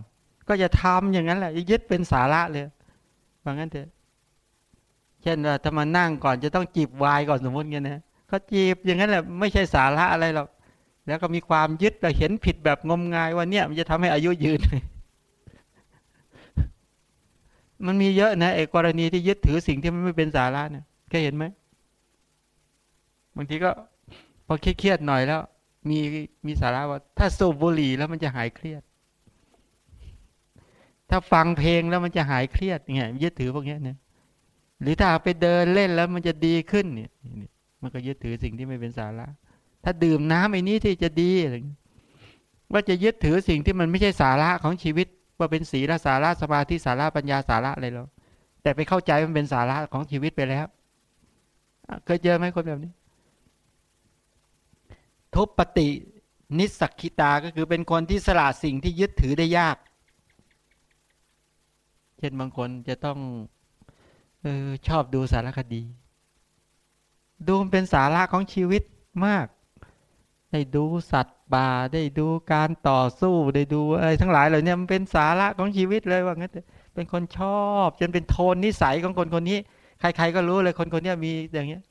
A: ก็จะทำอย่างนั้นแหละยึดเป็นสาระเลยว่างั้นเถอะเช่นว่าถ้ามานั่งก่อนจะต้องจีบวายก่อนสมมติเงี้ยนะเขาจีบอย่างนั้นแหละไม่ใช่สาระอะไรหรอกแล้วก็มีความยึดเราเห็นผิดแบบงมงายว่าเนี่ย มันจะทำให้อายุยืน มันมีเยอะนะไอ้กรณีที่ยึดถือสิ่งที่มันไม่เป็นสาระเนี่ยเคยเห็นไหมบางทีก็พอเครียดๆหน่อยแล้ว มีมีสาระว่า ถ้าสูบบุหรี่แล้วมันจะหายเครียด ถ้าฟังเพลงแล้วมันจะหายเครียดไงยึดถือพวกนี้เนี่ยหรือถ้าไปเดินเล่นแล้วมันจะดีขึ้นเนี่ยมันก็ยึดถือสิ่งที่ไม่เป็นสาระ ถ้าดื่มน้ำไอ้นี้ที่จะดีอะไรว่าจะยึดถือสิ่งที่มันไม่ใช่สาระของชีวิต ว่าเป็นศีลสาระสมาธิสาระปัญญาสาระอะไรหรอกแต่ไปเข้าใจมันเป็นสาระของชีวิตไปแล้วเคยเจอไหมคนแบบนี้ ทุปฏินิสักคิตาก็คือเป็นคนที่สละสิ่งที่ยึดถือได้ยาก เช่นบางคนจะต้องออชอบดูสารคดี ดูมันเป็นสาระของชีวิตมาก ได้ดูสัตว์ ป่าได้ดูการต่อสู้ได้ดูอะไรทั้งหลายเหล่านี้มันเป็นสาระของชีวิตเลยว่างั้นเป็นคนชอบจนเป็นโทนนิสัยของคนคนนี้ ใคร ๆ ก็รู้เลยคนคนนี้มีอย่างเงี้ย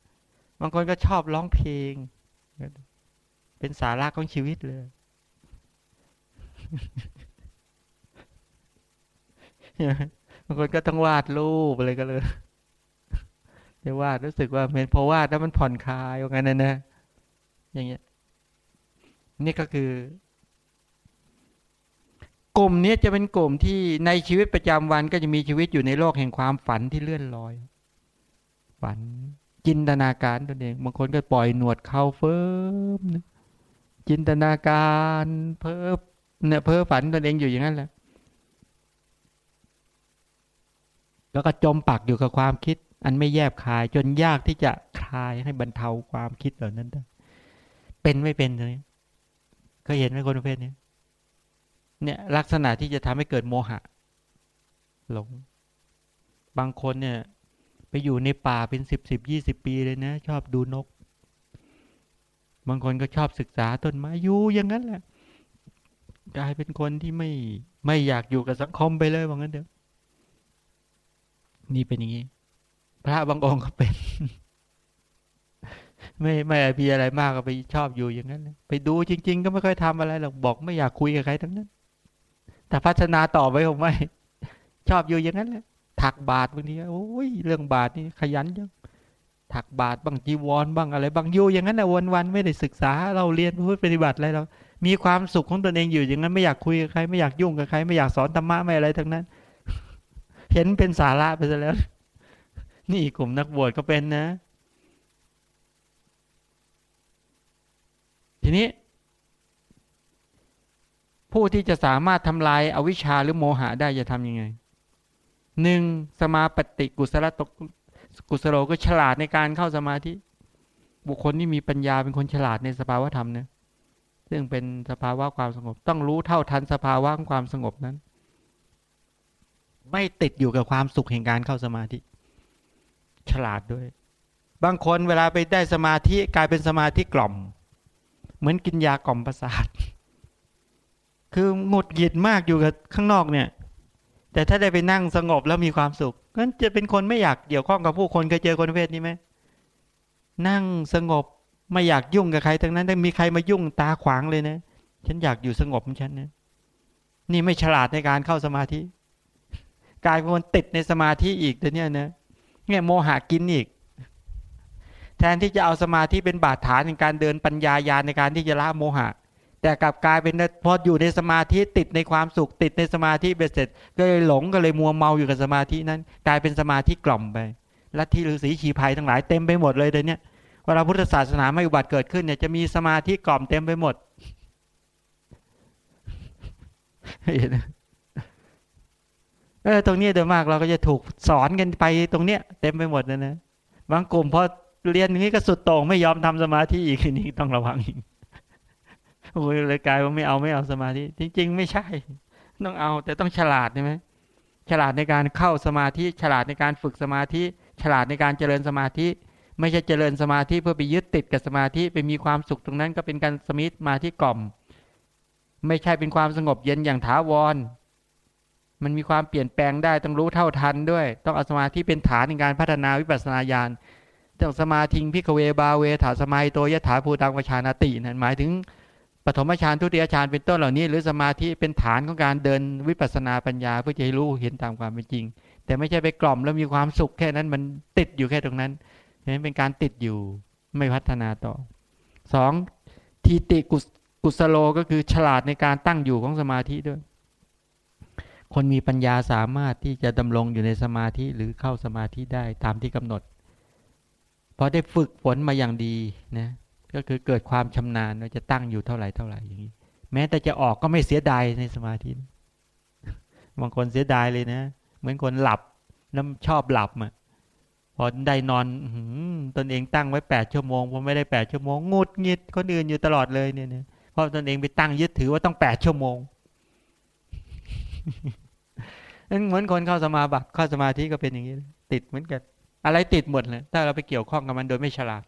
A: บางคนก็ชอบร้องเพลง เป็นสาระของชีวิตเลยบางคนก็ต้องวาดรูปอะไรก็เลยจะวาดรู้สึกว่าเป็นพอวาดแล้วมันผ่อนคลายอย่างนั้นนะอย่างเงี้ย นี่ก็คือกลุ่มนี้จะเป็นกลุ่มที่ในชีวิตประจำวันก็จะมีชีวิตอยู่ในโลกแห่งความฝันที่เลื่อนลอย ฝันจินตนาการตัวเองบางคนก็ปล่อยหนวดเข้าเฟิร์มจินตนาการเพ้อเนี่ยเพ้อฝันตนเองอยู่อย่างนั้นแหละแล้วก็จมปักอยู่กับความคิด อันไม่แยบคายจนยากที่จะคลายให้บรรเทาความคิดเหล่านั้นได้เป็นไม่เป็นเลย เคยเห็นไหมคนประเภทนี้ เนี่ยลักษณะที่จะทำให้เกิดโมหะ หลง บางคนเนี่ย ไปอยู่ในป่าเป็นสิบสิบยี่สิบปีเลยนะ ชอบดูนก บางคนก็ชอบศึกษาต้นไม้อยู่อย่างนั้นแหละกลายเป็นคนที่ไม่ไม่อยากอยู่กับสังคมไปเลยว่างั้นเถอะนี่เป็นอย่างนี้ พระบางองค์ก็เป็น ไม่ไม่พีอะไรมากก็ไปชอบอยู่อย่างนั้นไปดูจริง ๆ ก็ไม่ค่อยทำอะไรหรอกบอกไม่อยากคุยกับใครทั้งนั้น แต่พัฒนาต่อไปผมไม่ ชอบอยู่อย่างนั้นแหละถักบาทบางทีโอ้ยเรื่องบาทนี่ขยันจังถักบาทบางจีวรบ้างอะไรบางอยู่อย่างนั้นนะวันวันไม่ได้ศึกษา เราเรียนพูดปฏิบัติอะไรเรา มีความสุขของตนเองอยู่อย่างนั้น ไม่อยากคุยกับใครไม่อยากยุ่งกับใครไม่อยากสอนธรรมะไม่อะไรทั้งนั้น เห็นเป็นสาระไปซะแล้ว นี่กลุ่มนักบวชก็เป็นนะ ทีนี้ ผู้ที่จะสามารถทำลายอาวิชชาหรือโมหะได้จะทำยังไงหนึ่งสมาปฏิกุศลตกกุศโลก็ฉลาดในการเข้าสมาธิ บุคคลที่มีปัญญาเป็นคนฉลาดในสภาวะธรรมเนี่ยซึ่งเป็นสภาวะความสงบ ต้องรู้เท่าทันสภาวะความสงบนั้น ไม่ติดอยู่กับความสุขแห่งการเข้าสมาธิ ฉลาดด้วย บางคนเวลาไปได้สมาธิกลายเป็นสมาธิกล่อม เหมือนกินยากล่อมประสาท คือหงุดหงิดมากอยู่กับข้างนอกเนี่ย แต่ถ้าได้ไปนั่งสงบแล้วมีความสุขงั้นจะเป็นคนไม่อยากเกี่ยวข้องกับผู้คนเคยเจอคนประเภทนี้ไหมนั่งสงบไม่อยากยุ่งกับใครทั้งนั้นถ้ามีใครมายุ่งตาขวางเลยนะ ฉันอยากอยู่สงบของฉันนะนี่ไม่ฉลาดในการเข้าสมาธิกลายเป็นคนติดในสมาธิอีกแต่เนี้ยนะเนี่ยโมหะกินอีก แทนที่จะเอาสมาธิเป็นบาดฐานในการเดินปัญญายาในการที่จะละโมหะ แต่กลับกลายเป็นพออยู่ในสมาธิติดในความสุขติดในสมาธิเบ็ดเสร็จ ก็เลยหลงก็เลยมัวเมาอยู่กับสมาธินั้น กลายเป็นสมาธิกล่อมไปลัทธิฤาษีชีภัยทั้งหลายเต็มไปหมดเลยเดี๋ยวนี้เวลาพุทธศาสนาไม่อุบัติเกิดขึ้นเนี่ยจะมีสมาธิกล่อมเต็มไปหมดเออตรงนี้โดยมากเราก็จะถูกสอนกันไปตรงเนี้ย เต็มไปหมดนะนะบางกลุ่มพอ เรียนอย่างนี้ก็สุดโต่งไม่ยอมทำสมาธิอีกนี่ต้องระวังอีกโอ้ยเลยกลายว่าไม่เอาไม่เอาสมาธิจริง ๆ ไม่ใช่ ต้องเอา แต่ต้องฉลาดใช่ไหมฉลาดในการเข้าสมาธิ ฉลาดในการฝึกสมาธิ ฉลาดในการเจริญสมาธิ ไม่ใช่เจริญสมาธิเพื่อไปยึดติดกับสมาธิไปมีความสุขตรงนั้นก็เป็นการสมิธมาที่กล่อม ไม่ใช่เป็นความสงบเย็นอย่างถาวร มันมีความเปลี่ยนแปลงได้ต้องรู้เท่าทันด้วย ต้องเอาสมาธิเป็นฐานในการพัฒนาวิปัสสนาญาณ ต้องสมาธิพิกเวบาเวถาสมัยตัวยถาภูตังวชานาตินั่นหมายถึงปฐมฌานทุติยฌานเป็นต้นเหล่านี้ หรือสมาธิเป็นฐานของการเดินวิปัสสนาปัญญาเพื่อจะให้รู้เห็นตามความเป็นจริง แต่ไม่ใช่ไปกล่อมแล้วมีความสุขแค่นั้นมันติดอยู่แค่ตรงนั้นนั้นเป็นการติดอยู่ไม่พัฒนาต่อสองทีติกุศโลก็คือฉลาดในการตั้งอยู่ของสมาธิด้วย คนมีปัญญาสามารถที่จะดำรงอยู่ในสมาธิหรือเข้าสมาธิได้ตามที่กำหนด พอได้ฝึกฝนมาอย่างดีนะก็คือเกิดความชำนาญว่าจะตั้งอยู่เท่าไหร่เท่าไหร่อย่างนี้ แม้แต่จะออกก็ไม่เสียดายในสมาธิบางคนเสียดายเลยนะ เหมือนคนหลับน้ำชอบหลับอะพอได้นอนตนเองตั้งไว้แปดชั่วโมงพอไม่ได้แปดชั่วโมงงุดงิดคนอื่นอยู่ตลอดเลยเนี่ยเพราะตนเองไปตั้งยึดถือว่าต้องแปดชั่วโมงนั่นเหมือนคนเข้าสมาบัติเข้าสมาธิก็เป็นอย่างนี้ ติดเหมือนกัน อะไรติดหมดเลย ถ้าเราไปเกี่ยวข้องกับมันโดยไม่ฉลาด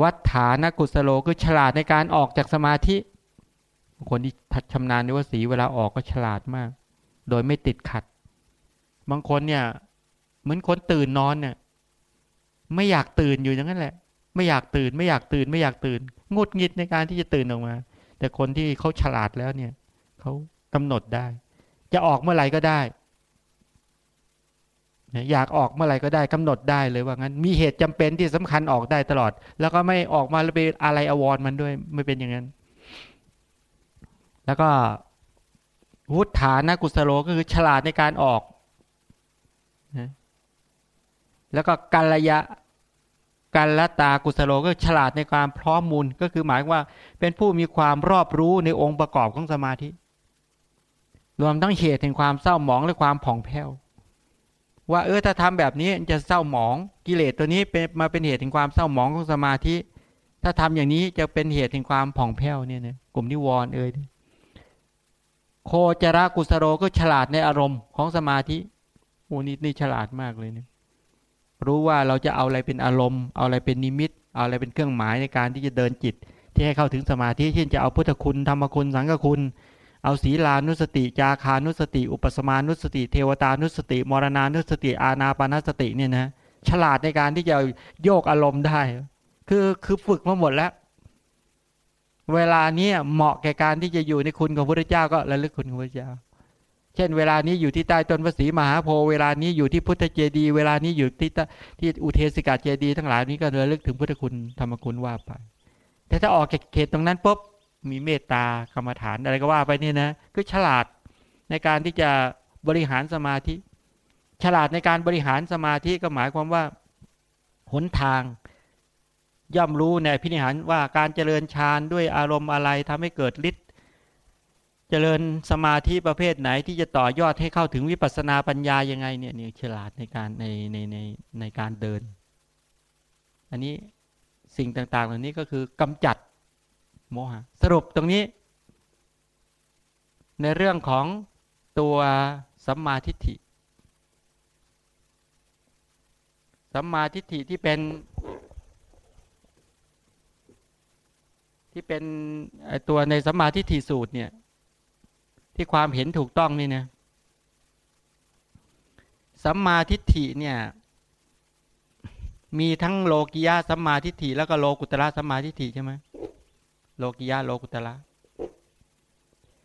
A: วัฏฐานกุศโลคือฉลาดในการออกจากสมาธิ คนที่ชำนาญในว่าสีเวลาออกก็ฉลาดมาก โดยไม่ติดขัด บางคนเนี่ย เหมือนคนตื่นนอนเนี่ยไม่อยากตื่นอยู่อย่างนั้นแหละ ไม่อยากตื่น ไม่อยากตื่น ไม่อยากตื่นงดงิดในการที่จะตื่นออกมา แต่คนที่เขาฉลาดแล้วเนี่ยเขากำหนดได้ จะออกเมื่อไหร่ก็ได้ อยากออกเมื่อไหร่ก็ได้กำหนดได้เลยว่างั้นมีเหตุจำเป็นที่สำคัญออกได้ตลอด แล้วก็ไม่ออกมาไปอะไรอวรมันด้วยไม่เป็นอย่างนั้น แล้วก็วุฒานะกุศโลก็คือฉลาดในการออกนะแล้วก็กัลยะกัลตากุศโลก็ฉลาดในความพร้อมมูลก็คือหมายว่าเป็นผู้มีความรอบรู้ในองค์ประกอบของสมาธิ รวมทั้งเหตุแห่งความเศร้าหมองและความผ่องแผ้ว ว่าเออถ้าทำแบบนี้จะเศร้าหมองกิเลสตัวนี้เป็นมาเป็นเหตุแห่งความเศร้าหมองของสมาธิ ถ้าทำอย่างนี้จะเป็นเหตุแห่งความผ่องแผ้วเนี่ยนะกลุ่มนิวรณ์เอ่ยโคจระกุสโรก็ฉลาดในอารมณ์ของสมาธิโอ้นี่นี่ฉลาดมากเลยเนี่ยรู้ว่าเราจะเอาอะไรเป็นอารมณ์เอาอะไรเป็นนิมิต เอาอะไรเป็นเครื่องหมายในการที่จะเดินจิต ที่ให้เข้าถึงสมาธิเช่นจะเอาพุทธคุณธรรมคุณสังฆคุณ เอาศีลานุสติ จาคานุสติ อุปสมานุสติ เทวตานุสติ มรณานุสติ อาณาปานสติเนี่ยนะฉลาดในการที่จะโยกอารมณ์ได้ คือคือฝึกมาหมดแล้ว เวลานี้เหมาะแก่การที่จะอยู่ในคุณของพระเจ้าก็ระลึกคุณของพระเจ้า เช่น เวลานี้อยู่ที่ใต้ต้นพระศรีมหาโพธิ์เวลานี้อยู่ที่พุทธเจดีย์เวลานี้อยู่ที่ที่อุเทศิกาเจดีย์ทั้งหลายนี้ก็ระลึกถึงพุทธคุณธรรมคุณว่าไป แต่ถ้าออกเขตตรงนั้นปุ๊บ มีเมตตากรรมฐานอะไรก็ว่าไปเนี่ยนะคือฉลาดในการที่จะบริหารสมาธิ ฉลาดในการบริหารสมาธิก็หมายความว่าหนทาง ย่อมรู้ในพินิหารว่าการเจริญฌานด้วยอารมณ์อะไรทำให้เกิดฤทธิ์เจริญสมาธิประเภทไหนที่จะต่อยอดให้เข้าถึงวิปัสสนาปัญญายังไงเนี่ยนี่ฉลาดในการในในในในการเดิน อันนี้สิ่งต่างๆ เหล่านี้ก็คือกำจัด โมหะ สรุปตรงนี้ ในเรื่องของตัวสัมมาทิฏฐิ สัมมาทิฏฐิที่เป็น ที่เป็นตัวในสัมมาทิฏฐิสูตรเนี่ย ที่ความเห็นถูกต้องนี่นะสัมมาทิฏฐิเนี่ยมีทั้งโลกิยะสัมมาทิฏฐิแล้วก็โลกุตระสัมมาทิฏฐิใช่ไหม โลกิยะโลกุตละ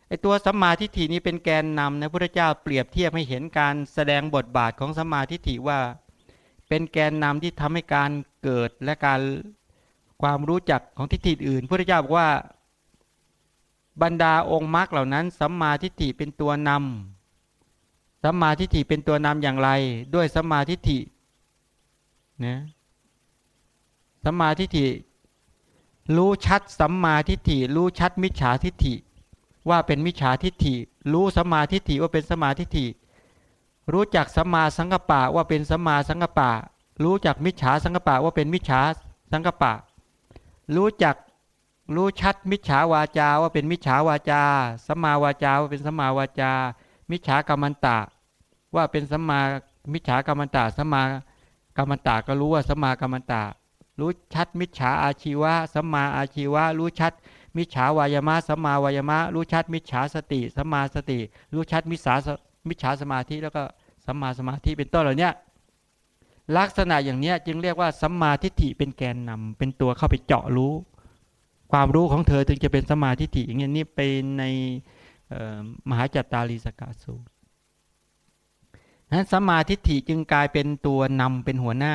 A: ไอตัวสัมมาทิฏฐินี้เป็นแกนนำนะพระเจ้าเปรียบเทียบให้เห็นการแสดงบทบาทของสัมมาทิฏฐิว่า เป็นแกนนำที่ทำให้การเกิดและการความรู้จักของทิฏฐิอื่นพระเจ้าบอกว่าบรรดาองค์มรรคเหล่านั้นสัมมาทิฏฐิเป็นตัวนำสัมมาทิฏฐิเป็นตัวนำอย่างไร ด้วยสัมมาทิฏฐินะสัมมาทิฏฐิ รู้ชัดสัมมาทิฏฐิรู้ชัดมิจฉาทิฏฐิ ว่าเป็นมิจฉาทิฏฐิ รู้สัมมาทิฏฐิว่าเป็นสัมมาทิฏฐิ รู้จักสัมมาสังกปะว่าเป็นสัมมาสังกปะ รู้จักมิจฉาสังกปะว่าเป็นมิจฉาสังกปะ รู้จักรู้ชัดมิจฉาวาจาว่าเป็นมิจฉาวาจาสัมมาวาจาว่าเป็นสัมมาวาจา มิจฉากรรมันตะ ว่าเป็นสัมมามิจฉากรรมันตะสัมมากรรมันตะก็รู้ว่าสัมมากรรมันตะ รู้ชัดมิจฉาอาชีวะสัมมาอาชีวะ รู้ชัด มิจฉาวายมะสัมมาวายมะ รู้ชัด มิจฉาสติสัมมาสติ รู้ชัดมิจฉามิจฉาสมาธิแล้วก็สัมมาสมาธิเป็นต้นเหล่านี้ลักษณะอย่างนี้จึงเรียกว่าสัมมาทิฏฐิเป็นแกนนำเป็นตัวเข้าไปเจาะรู้ ความรู้ของเธอถึงจะเป็นสัมมาทิฏฐิอย่างนี้เป็นในมหาจัตตาลีสกาสูนั้นสัมมาทิฏฐิจึงกลายเป็นตัวนำเป็นหัวหน้า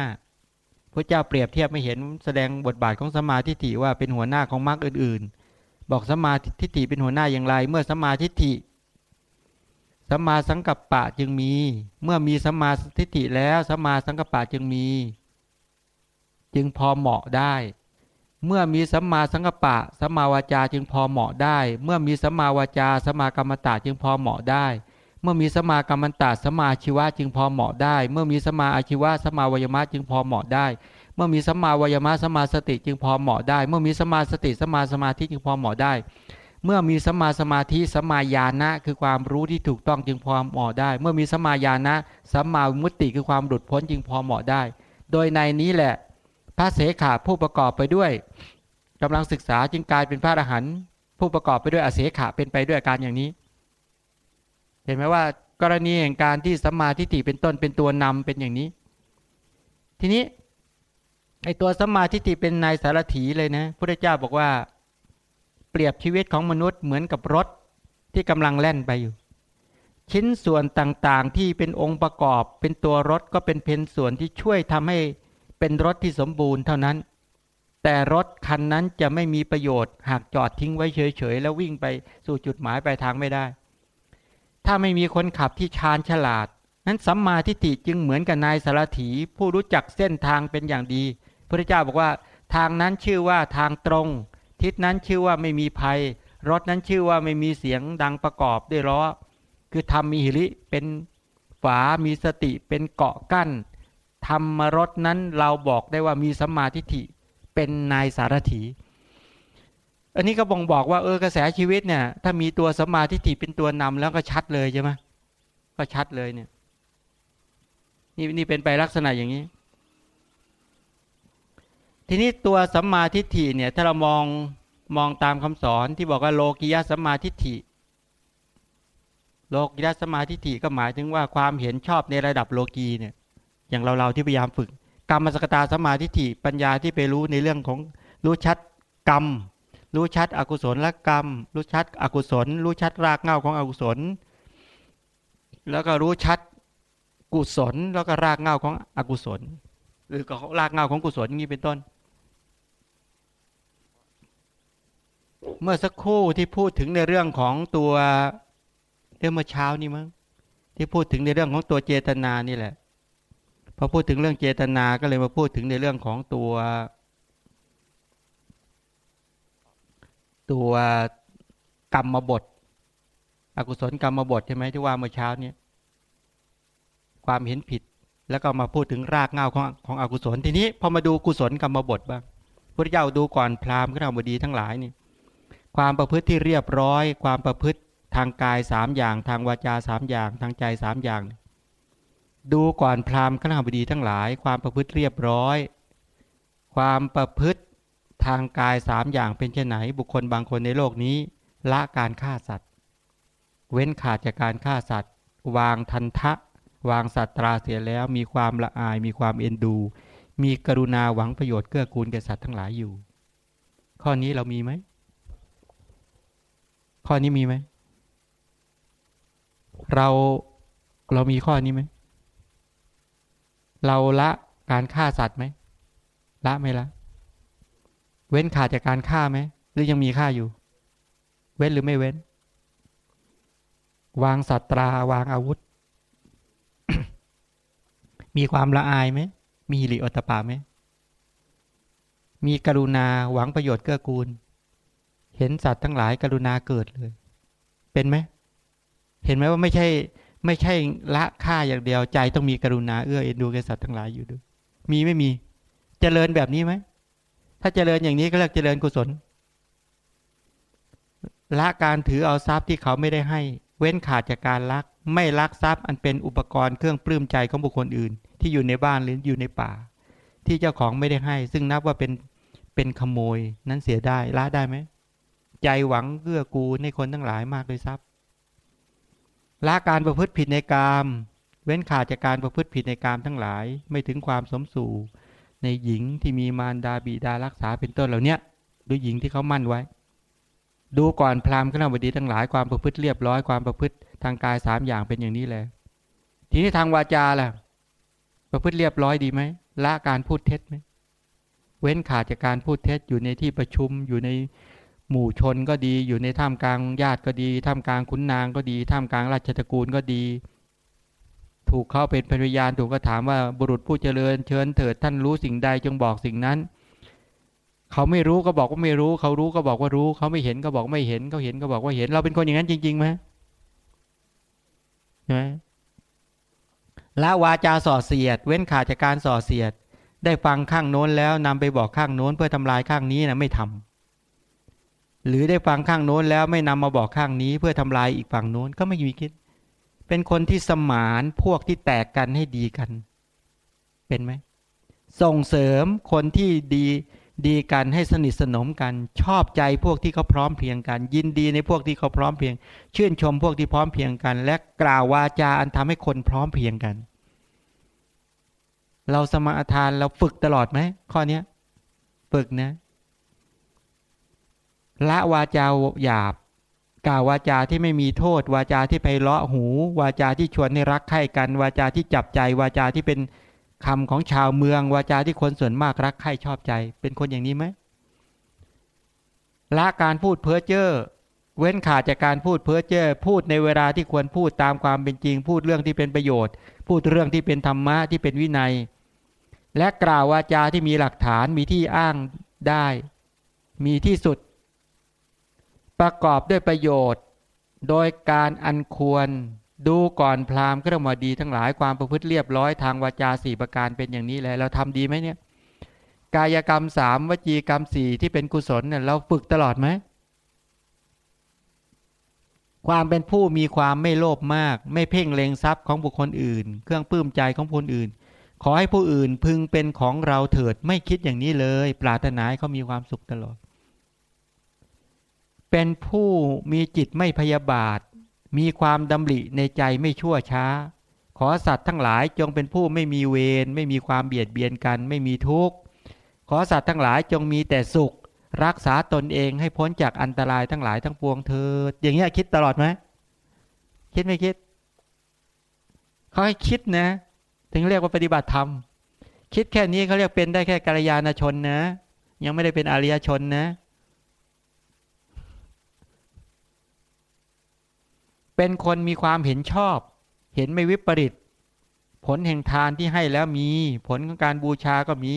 A: พระเจ้าเปรียบเทียบไม่เห็นแสดงบทบาทของสมาธิฏฐิว่าเป็นหัวหน้าของมรรคอื่น ๆ บอกสมาธิฏฐิเป็นหัวหน้าอย่างไร เมื่อสมาธิฏฐิสมาสังกัปปะจึงมี เมื่อมีสมาทิฏฐิแล้วสมาสังกัปปะจึงมี จึงพอเหมาะได้ เมื่อมีสัมมาสังกัปปะสัมมาวาจาจึงพอเหมาะได้ เมื่อมีสัมมาวาจาสัมมากรรมตะจึงพอเหมาะได้ เมื่อมีสมากรรมันตาสมาชีวะจึงพอเหมาะได้ เมื่อมีสมาอาชีวะสมาวยมะจึงพอเหมาะได้ เมื่อมีสมาวยมะสมาสติจึงพอเหมาะได้ เมื่อมีสมาสติสมาสมาธิจึงพอเหมาะได้ เมื่อมีสมาสมาธิสมาญาณะคือความรู้ที่ถูกต้องจึงพอเหมาะได้ เมื่อมีสมาญาณะสมามุติคือความหลุดพ้นจึงพอเหมาะได้ โดยในนี้แหละ พระเสขาผู้ประกอบไปด้วยกำลังศึกษาจึงกลายเป็นพระอรหันต์ผู้ประกอบไปด้วยอเสขาเป็นไปด้วยอาการอย่างนี้ เห็นไหมว่า กรณีแห่งการที่สัมมาทิฏฐิเป็นต้นเป็นตัวนำเป็นอย่างนี้ ทีนี้ไอตัวสัมมาทิฏฐิเป็นนายสารถีเลยนะพระเจ้าบอกว่า เปรียบชีวิตของมนุษย์เหมือนกับรถที่กำลังแล่นไปอยู่ ชิ้นส่วนต่างๆที่เป็นองค์ประกอบ เป็นตัวรถก็เป็นเพียงส่วนที่ช่วยทำให้เป็นรถที่สมบูรณ์เท่านั้น แต่รถคันนั้นจะไม่มีประโยชน์ หากจอดทิ้งไว้เฉยๆ แล้ววิ่งไปสู่จุดหมายปลายทางไม่ได้ ถ้าไม่มีคนขับที่ชาญฉลาด นั้นสัมมาทิฏฐิจึงเหมือนกับนายสารถีผู้รู้จักเส้นทางเป็นอย่างดี พระเจ้าบอกว่า ทางนั้นชื่อว่าทางตรง ทิศนั้นชื่อว่าไม่มีภัย รถนั้นชื่อว่าไม่มีเสียงดังประกอบด้วยล้อ คือทำมีหิริเป็นฝา มีสติเป็นเกาะกั้นธรรมรสนั้นเราบอกได้ว่ามีสัมมาทิฏฐิเป็นนายสารถี อันนี้ก็บ่งบอกว่าเออกระแสชีวิตเนี่ย ถ้ามีตัวสัมมาทิฏฐิเป็นตัวนำแล้วก็ชัดเลยใช่ไหมก็ชัดเลยเนี่ย นี่นี่เป็นไปลักษณะอย่างนี้ ทีนี้ตัวสัมมาทิฏฐิเนี่ย ถ้าเรามองมองตามคำสอนที่บอกว่าโลกิยะสัมมาทิฏฐิ โลกิยะสัมมาทิฏฐิก็หมายถึงว่าความเห็นชอบในระดับโลกีเนี่ย อย่างเราเราที่พยายามฝึกกรรมสกตาสัมมาทิฏฐิปัญญาที่ไปรู้ในเรื่องของรู้ชัดกรรม รู้ชัดอกุศลและกรรม รู้ชัดอกุศล รู้ชัดรากเง้าของอกุศล แล้วก็รู้ชัดกุศล แล้วก็รากเง้าของอกุศล หรือก็รากเง้าของกุศลอย่างนี้เป็นต้น เมื่อสักครู่ที่พูดถึงในเรื่องของตัวเรื่องเมื่อเช้านี้มั้งที่พูดถึงในเรื่องของตัวเจตนานี่แหละพอพูดถึงเรื่องเจตนาก็เลยมาพูดถึงในเรื่องของตัว ตัวกรรมบท อกุศลกรรมบทใช่ไหมที่ว่าเมื่อเช้านี้ความเห็นผิด แล้วก็มาพูดถึงรากเงาของของอกุศลทีนี้พอมาดูกุศลกรรมบทบ้างพระเจ้าดูก่อนพราหมณ์ข้าบดีทั้งหลายนี่ความประพฤติที่เรียบร้อย ความประพฤติทางกายสามอย่าง ทางวาจาสามอย่าง ทางใจสามอย่าง ดูก่อนพราหมณ์ขณะบดีทั้งหลาย ความประพฤติเรียบร้อย ความประพฤติ ทางกายสามอย่างเป็นเช่นไหน บุคคลบางคนในโลกนี้ละการฆ่าสัตว์ เว้นขาดจากการฆ่าสัตว์ วางทันทะ วางสัตว์ตราเสียแล้วมีความละอาย มีความเอ็นดู มีกรุณาหวังประโยชน์เกื้อกูลแก่สัตว์ทั้งหลายอยู่ ข้อนี้เรามีไหม ข้อนี้มีไหม เราเรามีข้อนี้ไหม เราละการฆ่าสัตว์ไหม ละไม่ละ เว้นขาดจากการฆ่าไหม หรือยังมีฆ่าอยู่ เว้นหรือไม่เว้น วางสัตตราวางอาวุธ มีความละอายไหม มีหิริโอตปาไหม มีกรุณาหวังประโยชน์เกื้อกูล เห็นสัตว์ทั้งหลายกรุณาเกิดเลย เป็นไหม เห็นไหมว่าไม่ใช่ ไม่ใช่ละฆ่าอย่างเดียวใจต้องมีกรุณาเอื้อเอ็นดูแก่สัตว์ทั้งหลายอยู่ด้วย มีไม่มีเจริญแบบนี้ไหม ถ้าเจริญอย่างนี้ก็เรียกเจริญกุศลละการถือเอาทรัพย์ที่เขาไม่ได้ให้ เว้นขาดจากการลัก ไม่ลักทรัพย์อันเป็นอุปกรณ์เครื่องปลื้มใจของบุคคลอื่น ที่อยู่ในบ้านหรืออยู่ในป่า ที่เจ้าของไม่ได้ให้ ซึ่งนับว่าเป็นเป็นขโมยนั้นเสียได้ละได้ไหมใจหวังเกื้อกูลในคนทั้งหลายมากเลยทรัพย์ละการประพฤติผิดในกาม เว้นขาดจากการประพฤติผิดในกามทั้งหลาย ไม่ถึงความสมสู่ ในหญิงที่มีมารดาบิดารักษาเป็นต้นเหล่านี้หรือหญิงที่เขามั่นไว้ ดูก่อนพราหมณ์ขณะบดีทั้งหลายความประพฤติเรียบร้อยความประพฤติทางกายสามอย่างเป็นอย่างนี้แหละทีนี้ทางวาจาล่ะ ประพฤติเรียบร้อยดีไหมละการพูดเท็จไหมเว้นขาดจากการพูดเท็จอยู่ในที่ประชุมอยู่ในหมู่ชนก็ดี อยู่ในท่ามกลางญาติก็ดีท่ามกลางขุนนางก็ดีท่ามกลางราชตระกูลก็ดี ถูกเขาเป็นพยานถูกก็ถามว่าบุรุษผู้เจริญเชิญเถิดท่านรู้สิ่งใดจงบอกสิ่งนั้น เขาไม่รู้ก็บอกว่าไม่รู้ เขารู้ก็บอกว่ารู้ เขาไม่เห็นก็บอกไม่เห็นเขาเห็นก็บอกว่าเห็น เราเป็นคนอย่างนั้นจริงๆไหมใช่ไหมละวาจาส่อเสียด เว้นขาดจากการส่อเสียด ได้ฟังข้างโน้นแล้วนำไปบอกข้างโน้นเพื่อทำลายข้างนี้นะไม่ทำหรือได้ฟังข้างโน้นแล้วไม่นำมาบอกข้างนี้ เพื่อทำลายอีกฝั่งโน้นก็ไม่มีคิด เป็นคนที่สมานพวกที่แตกกันให้ดีกัน เป็นไหม ส่งเสริมคนที่ดีดีกันให้สนิทสนมกัน ชอบใจพวกที่เขาพร้อมเพียงกัน ยินดีในพวกที่เขาพร้อมเพียง ชื่นชมพวกที่พร้อมเพียงกัน และกล่าววาจาอันทำให้คนพร้อมเพียงกัน เราสมาทานเราฝึกตลอดไหมข้อเนี้ย ฝึกนะละวาจาหยาบ กล่าววาจาที่ไม่มีโทษ วาจาที่ไปเลาะหู วาจาที่ชวนให้รักใคร่กัน วาจาที่จับใจ วาจาที่เป็นคำของชาวเมือง วาจาที่คนส่วนมากรักใคร่ชอบใจ เป็นคนอย่างนี้ไหมละการพูดเพ้อเจ้อเว้นขาดจากการพูดเพ้อเจ้อพูดในเวลาที่ควรพูดตามความเป็นจริง พูดเรื่องที่เป็นประโยชน์ พูดเรื่องที่เป็นธรรมะที่เป็นวินัย และกล่าววาจาที่มีหลักฐานมีที่อ้างได้ มีที่สุด ประกอบด้วยประโยชน์ โดยการอันควรดูก่อนพราหมณ์ก็ต้องมาดีทั้งหลายความประพฤติเรียบร้อยทางวาจาสี่ประการเป็นอย่างนี้แหละเราทำดีไหมเนี่ย กายกรรมสามวจีกรรมสี่ที่เป็นกุศลเนี่ยเราฝึกตลอดไหมความเป็นผู้มีความไม่โลภมาก ไม่เพ่งเลงทรัพย์ของบุคคลอื่น เครื่องปลื้มใจของคนอื่น ขอให้ผู้อื่นพึงเป็นของเราเถิดไม่คิดอย่างนี้เลย ปรารถนาให้เขามีความสุขตลอด เป็นผู้มีจิตไม่พยาบาท มีความดำริในใจไม่ชั่วช้า ขอสัตว์ทั้งหลายจงเป็นผู้ไม่มีเวรไม่มีความเบียดเบียนกัน ไม่มีทุกข์ขอสัตว์ทั้งหลายจงมีแต่สุข รักษาตนเองให้พ้นจากอันตรายทั้งหลายทั้งปวงเธออย่างเงี้ยคิดตลอดไหมคิดไม่คิดเขาให้คิดนะ ถึงเรียกว่าปฏิบัติธรรมคิดแค่นี้เขาเรียกเป็นได้แค่กัลยาณชนนะ ยังไม่ได้เป็นอริยชนนะ เป็นคนมีความเห็นชอบ เห็นไม่วิปริต ผลแห่งทานที่ให้แล้วมี ผลของการบูชาก็มี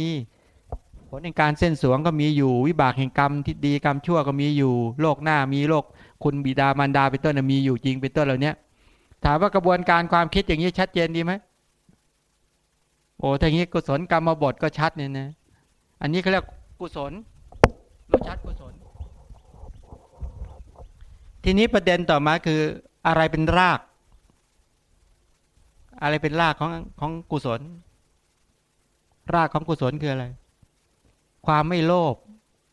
A: ผลในการเส้นสวงก็มีอยู่ วิบากแห่งกรรมที่ดีกรรมชั่วก็มีอยู่ โลกหน้ามีโลก คุณบิดามารดาเป็นต้นมีอยู่จริงเป็นต้นเหล่านี้ถามว่ากระบวนการความคิดอย่างนี้ชัดเจนดีไหมโอ้ถ้างนี้กุศลกรรมบทก็ชัดเนี่ยนะ อันนี้เขาเรียกกุศลรสชัดกุศล ทีนี้ประเด็นต่อมาคือ อะไรเป็นราก อะไรเป็นรากของของกุศล รากของกุศลคืออะไร ความไม่โลภ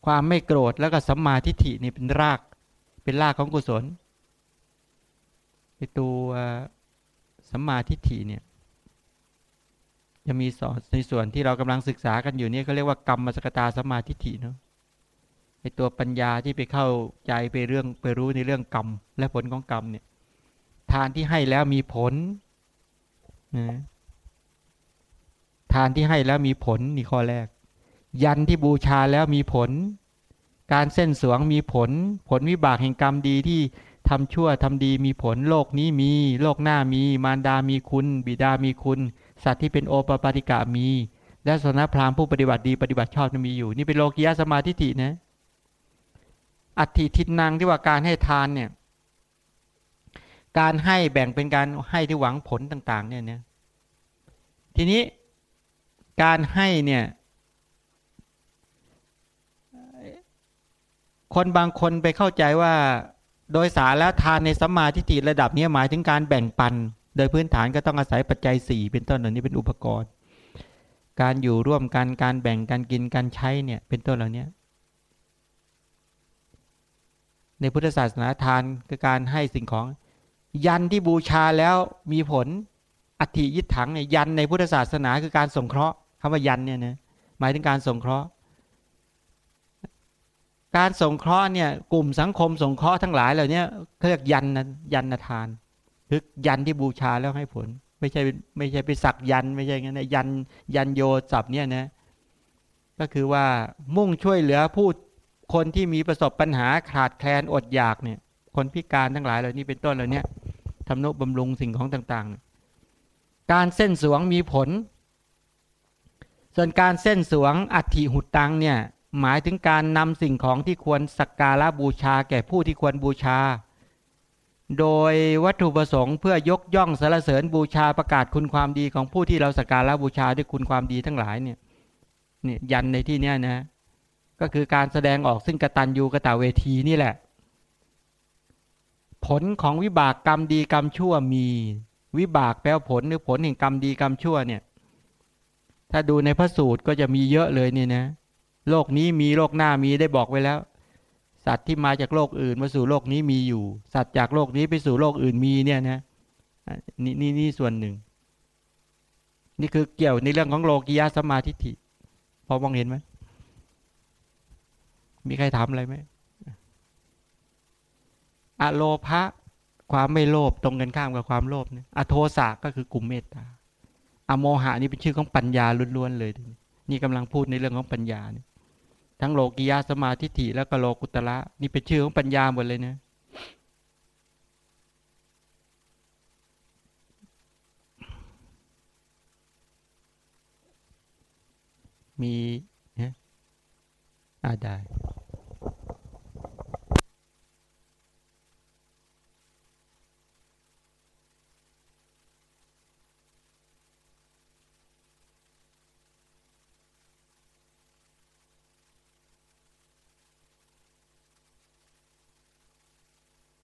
A: ความไม่โกรธแล้วก็สัมมาทิฏฐินี่เป็นราก เป็นรากของกุศลไอตัวสัมมาทิฏฐิเนี่ยจะมีสอนในส่วนที่เรากำลังศึกษากันอยู่นี่เขาเรียกว่ากรรมมสกตาสัมมาทิฏฐิเนาะไอตัวปัญญาที่ไปเข้าใจไปเรื่องไปรู้ในเรื่องกรรม และผลของกรรมเนี่ย ทานที่ให้แล้วมีผลนะทานที่ให้แล้วมีผลนี่ข้อแรก ยันที่บูชาแล้วมีผล การเส้นสวงมีผล ผลวิบากแห่งกรรมดีที่ทำชั่วทำดีมีผลโลกนี้มี โลกหน้ามี มารดามีคุณ บิดามีคุณ สัตว์ที่เป็นโอปปาติกะมี และสนพรามผู้ปฏิบัติดีปฏิบัติชอบมีอยู่ นี่เป็นโลกียสมาธิฐินะอัติทินนางที่ว่าการให้ทานเนี่ย การให้แบ่งเป็นการให้ที่หวังผลต่าง ๆ เนี่ยเนะทีนี้การให้เนี่ย คนบางคนไปเข้าใจว่า โดยสารแล้วทานในสัมมาทิฏฐิระดับนี้หมายถึงการแบ่งปัน โดยพื้นฐานก็ต้องอาศัยปัจจัยสี่เป็นต้นเหล่านี้เป็นอุปกรณ์ การอยู่ร่วมกันการแบ่งการกินการใช้เนี่ย เป็นต้นเหล่านี้ในพุทธศาสนาทานคือการให้สิ่งของ ยันที่บูชาแล้วมีผลอธิยิถังเนี่ยยันในพุทธศาสนาคือการสงเคราะห์คำว่ายันเนี่ยนะหมายถึงการสงเคราะห์ การสงเคราะห์เนี่ยกลุ่มสังคมสงเคราะห์ทั้งหลายเหล่านี้เขาเรียกยันนะยันทานคือยันที่บูชาแล้วให้ผล ไม่ใช่ไม่ใช่ไปสักยันไม่ใช่งั้นนะยันยันโยสับเนี่ยนะก็คือว่ามุ่งช่วยเหลือผู้คนที่มีประสบปัญหาขาดแคลนอดอยากเนี่ย คนพิการทั้งหลายเหล่านี้เป็นต้นเหล่านี้ทำนุบำรุงสิ่งของต่างๆ การเส้นสวงมีผล ส่วนการเส้นสวงอัฐิหุดตังเนี่ยหมายถึงการนำสิ่งของที่ควรสักการะบูชา แก่ผู้ที่ควรบูชา โดยวัตถุประสงค์เพื่อยกย่องสรรเสริญบูชาประกาศคุณความดีของผู้ที่เราสักการะบูชาด้วยคุณความดีทั้งหลายเนี่ยนี่ยยันในที่เนี้ยนะ ก็คือการแสดงออกซึ่งกตัญญูกตเวทีนี่แหละ ผลของวิบากกรรมดีกรรมชั่วมี วิบากแปลผลหรือผลแห่งกรรมดีกรรมชั่วเนี่ย ถ้าดูในพระสูตรก็จะมีเยอะเลยเนี่ยนะ โลกนี้มีโลกหน้ามีได้บอกไว้แล้ว สัตว์ที่มาจากโลกอื่นมาสู่โลกนี้มีอยู่ สัตว์จากโลกนี้ไปสู่โลกอื่นมีเนี่ยนะนี่นี่นี่ส่วนหนึ่ง นี่คือเกี่ยวในเรื่องของโลกิยาสมาธิิพอมองเห็นไหมมีใครถามอะไรไหม อโลภะความไม่โลภตรงกันข้ามกับความโลภเนี่ยอโทสะก็คือกลุ่มเมตตาอโมหะนี่เป็นชื่อของปัญญาล้วนๆเลยนี่กำลังพูดในเรื่องของปัญญาเนี่ยทั้งโลกิยาสมาธิฐิแล้วก็โลกุตระนี่เป็นชื่อของปัญญาหมดเลยนะมีเนี่ยอ่าได้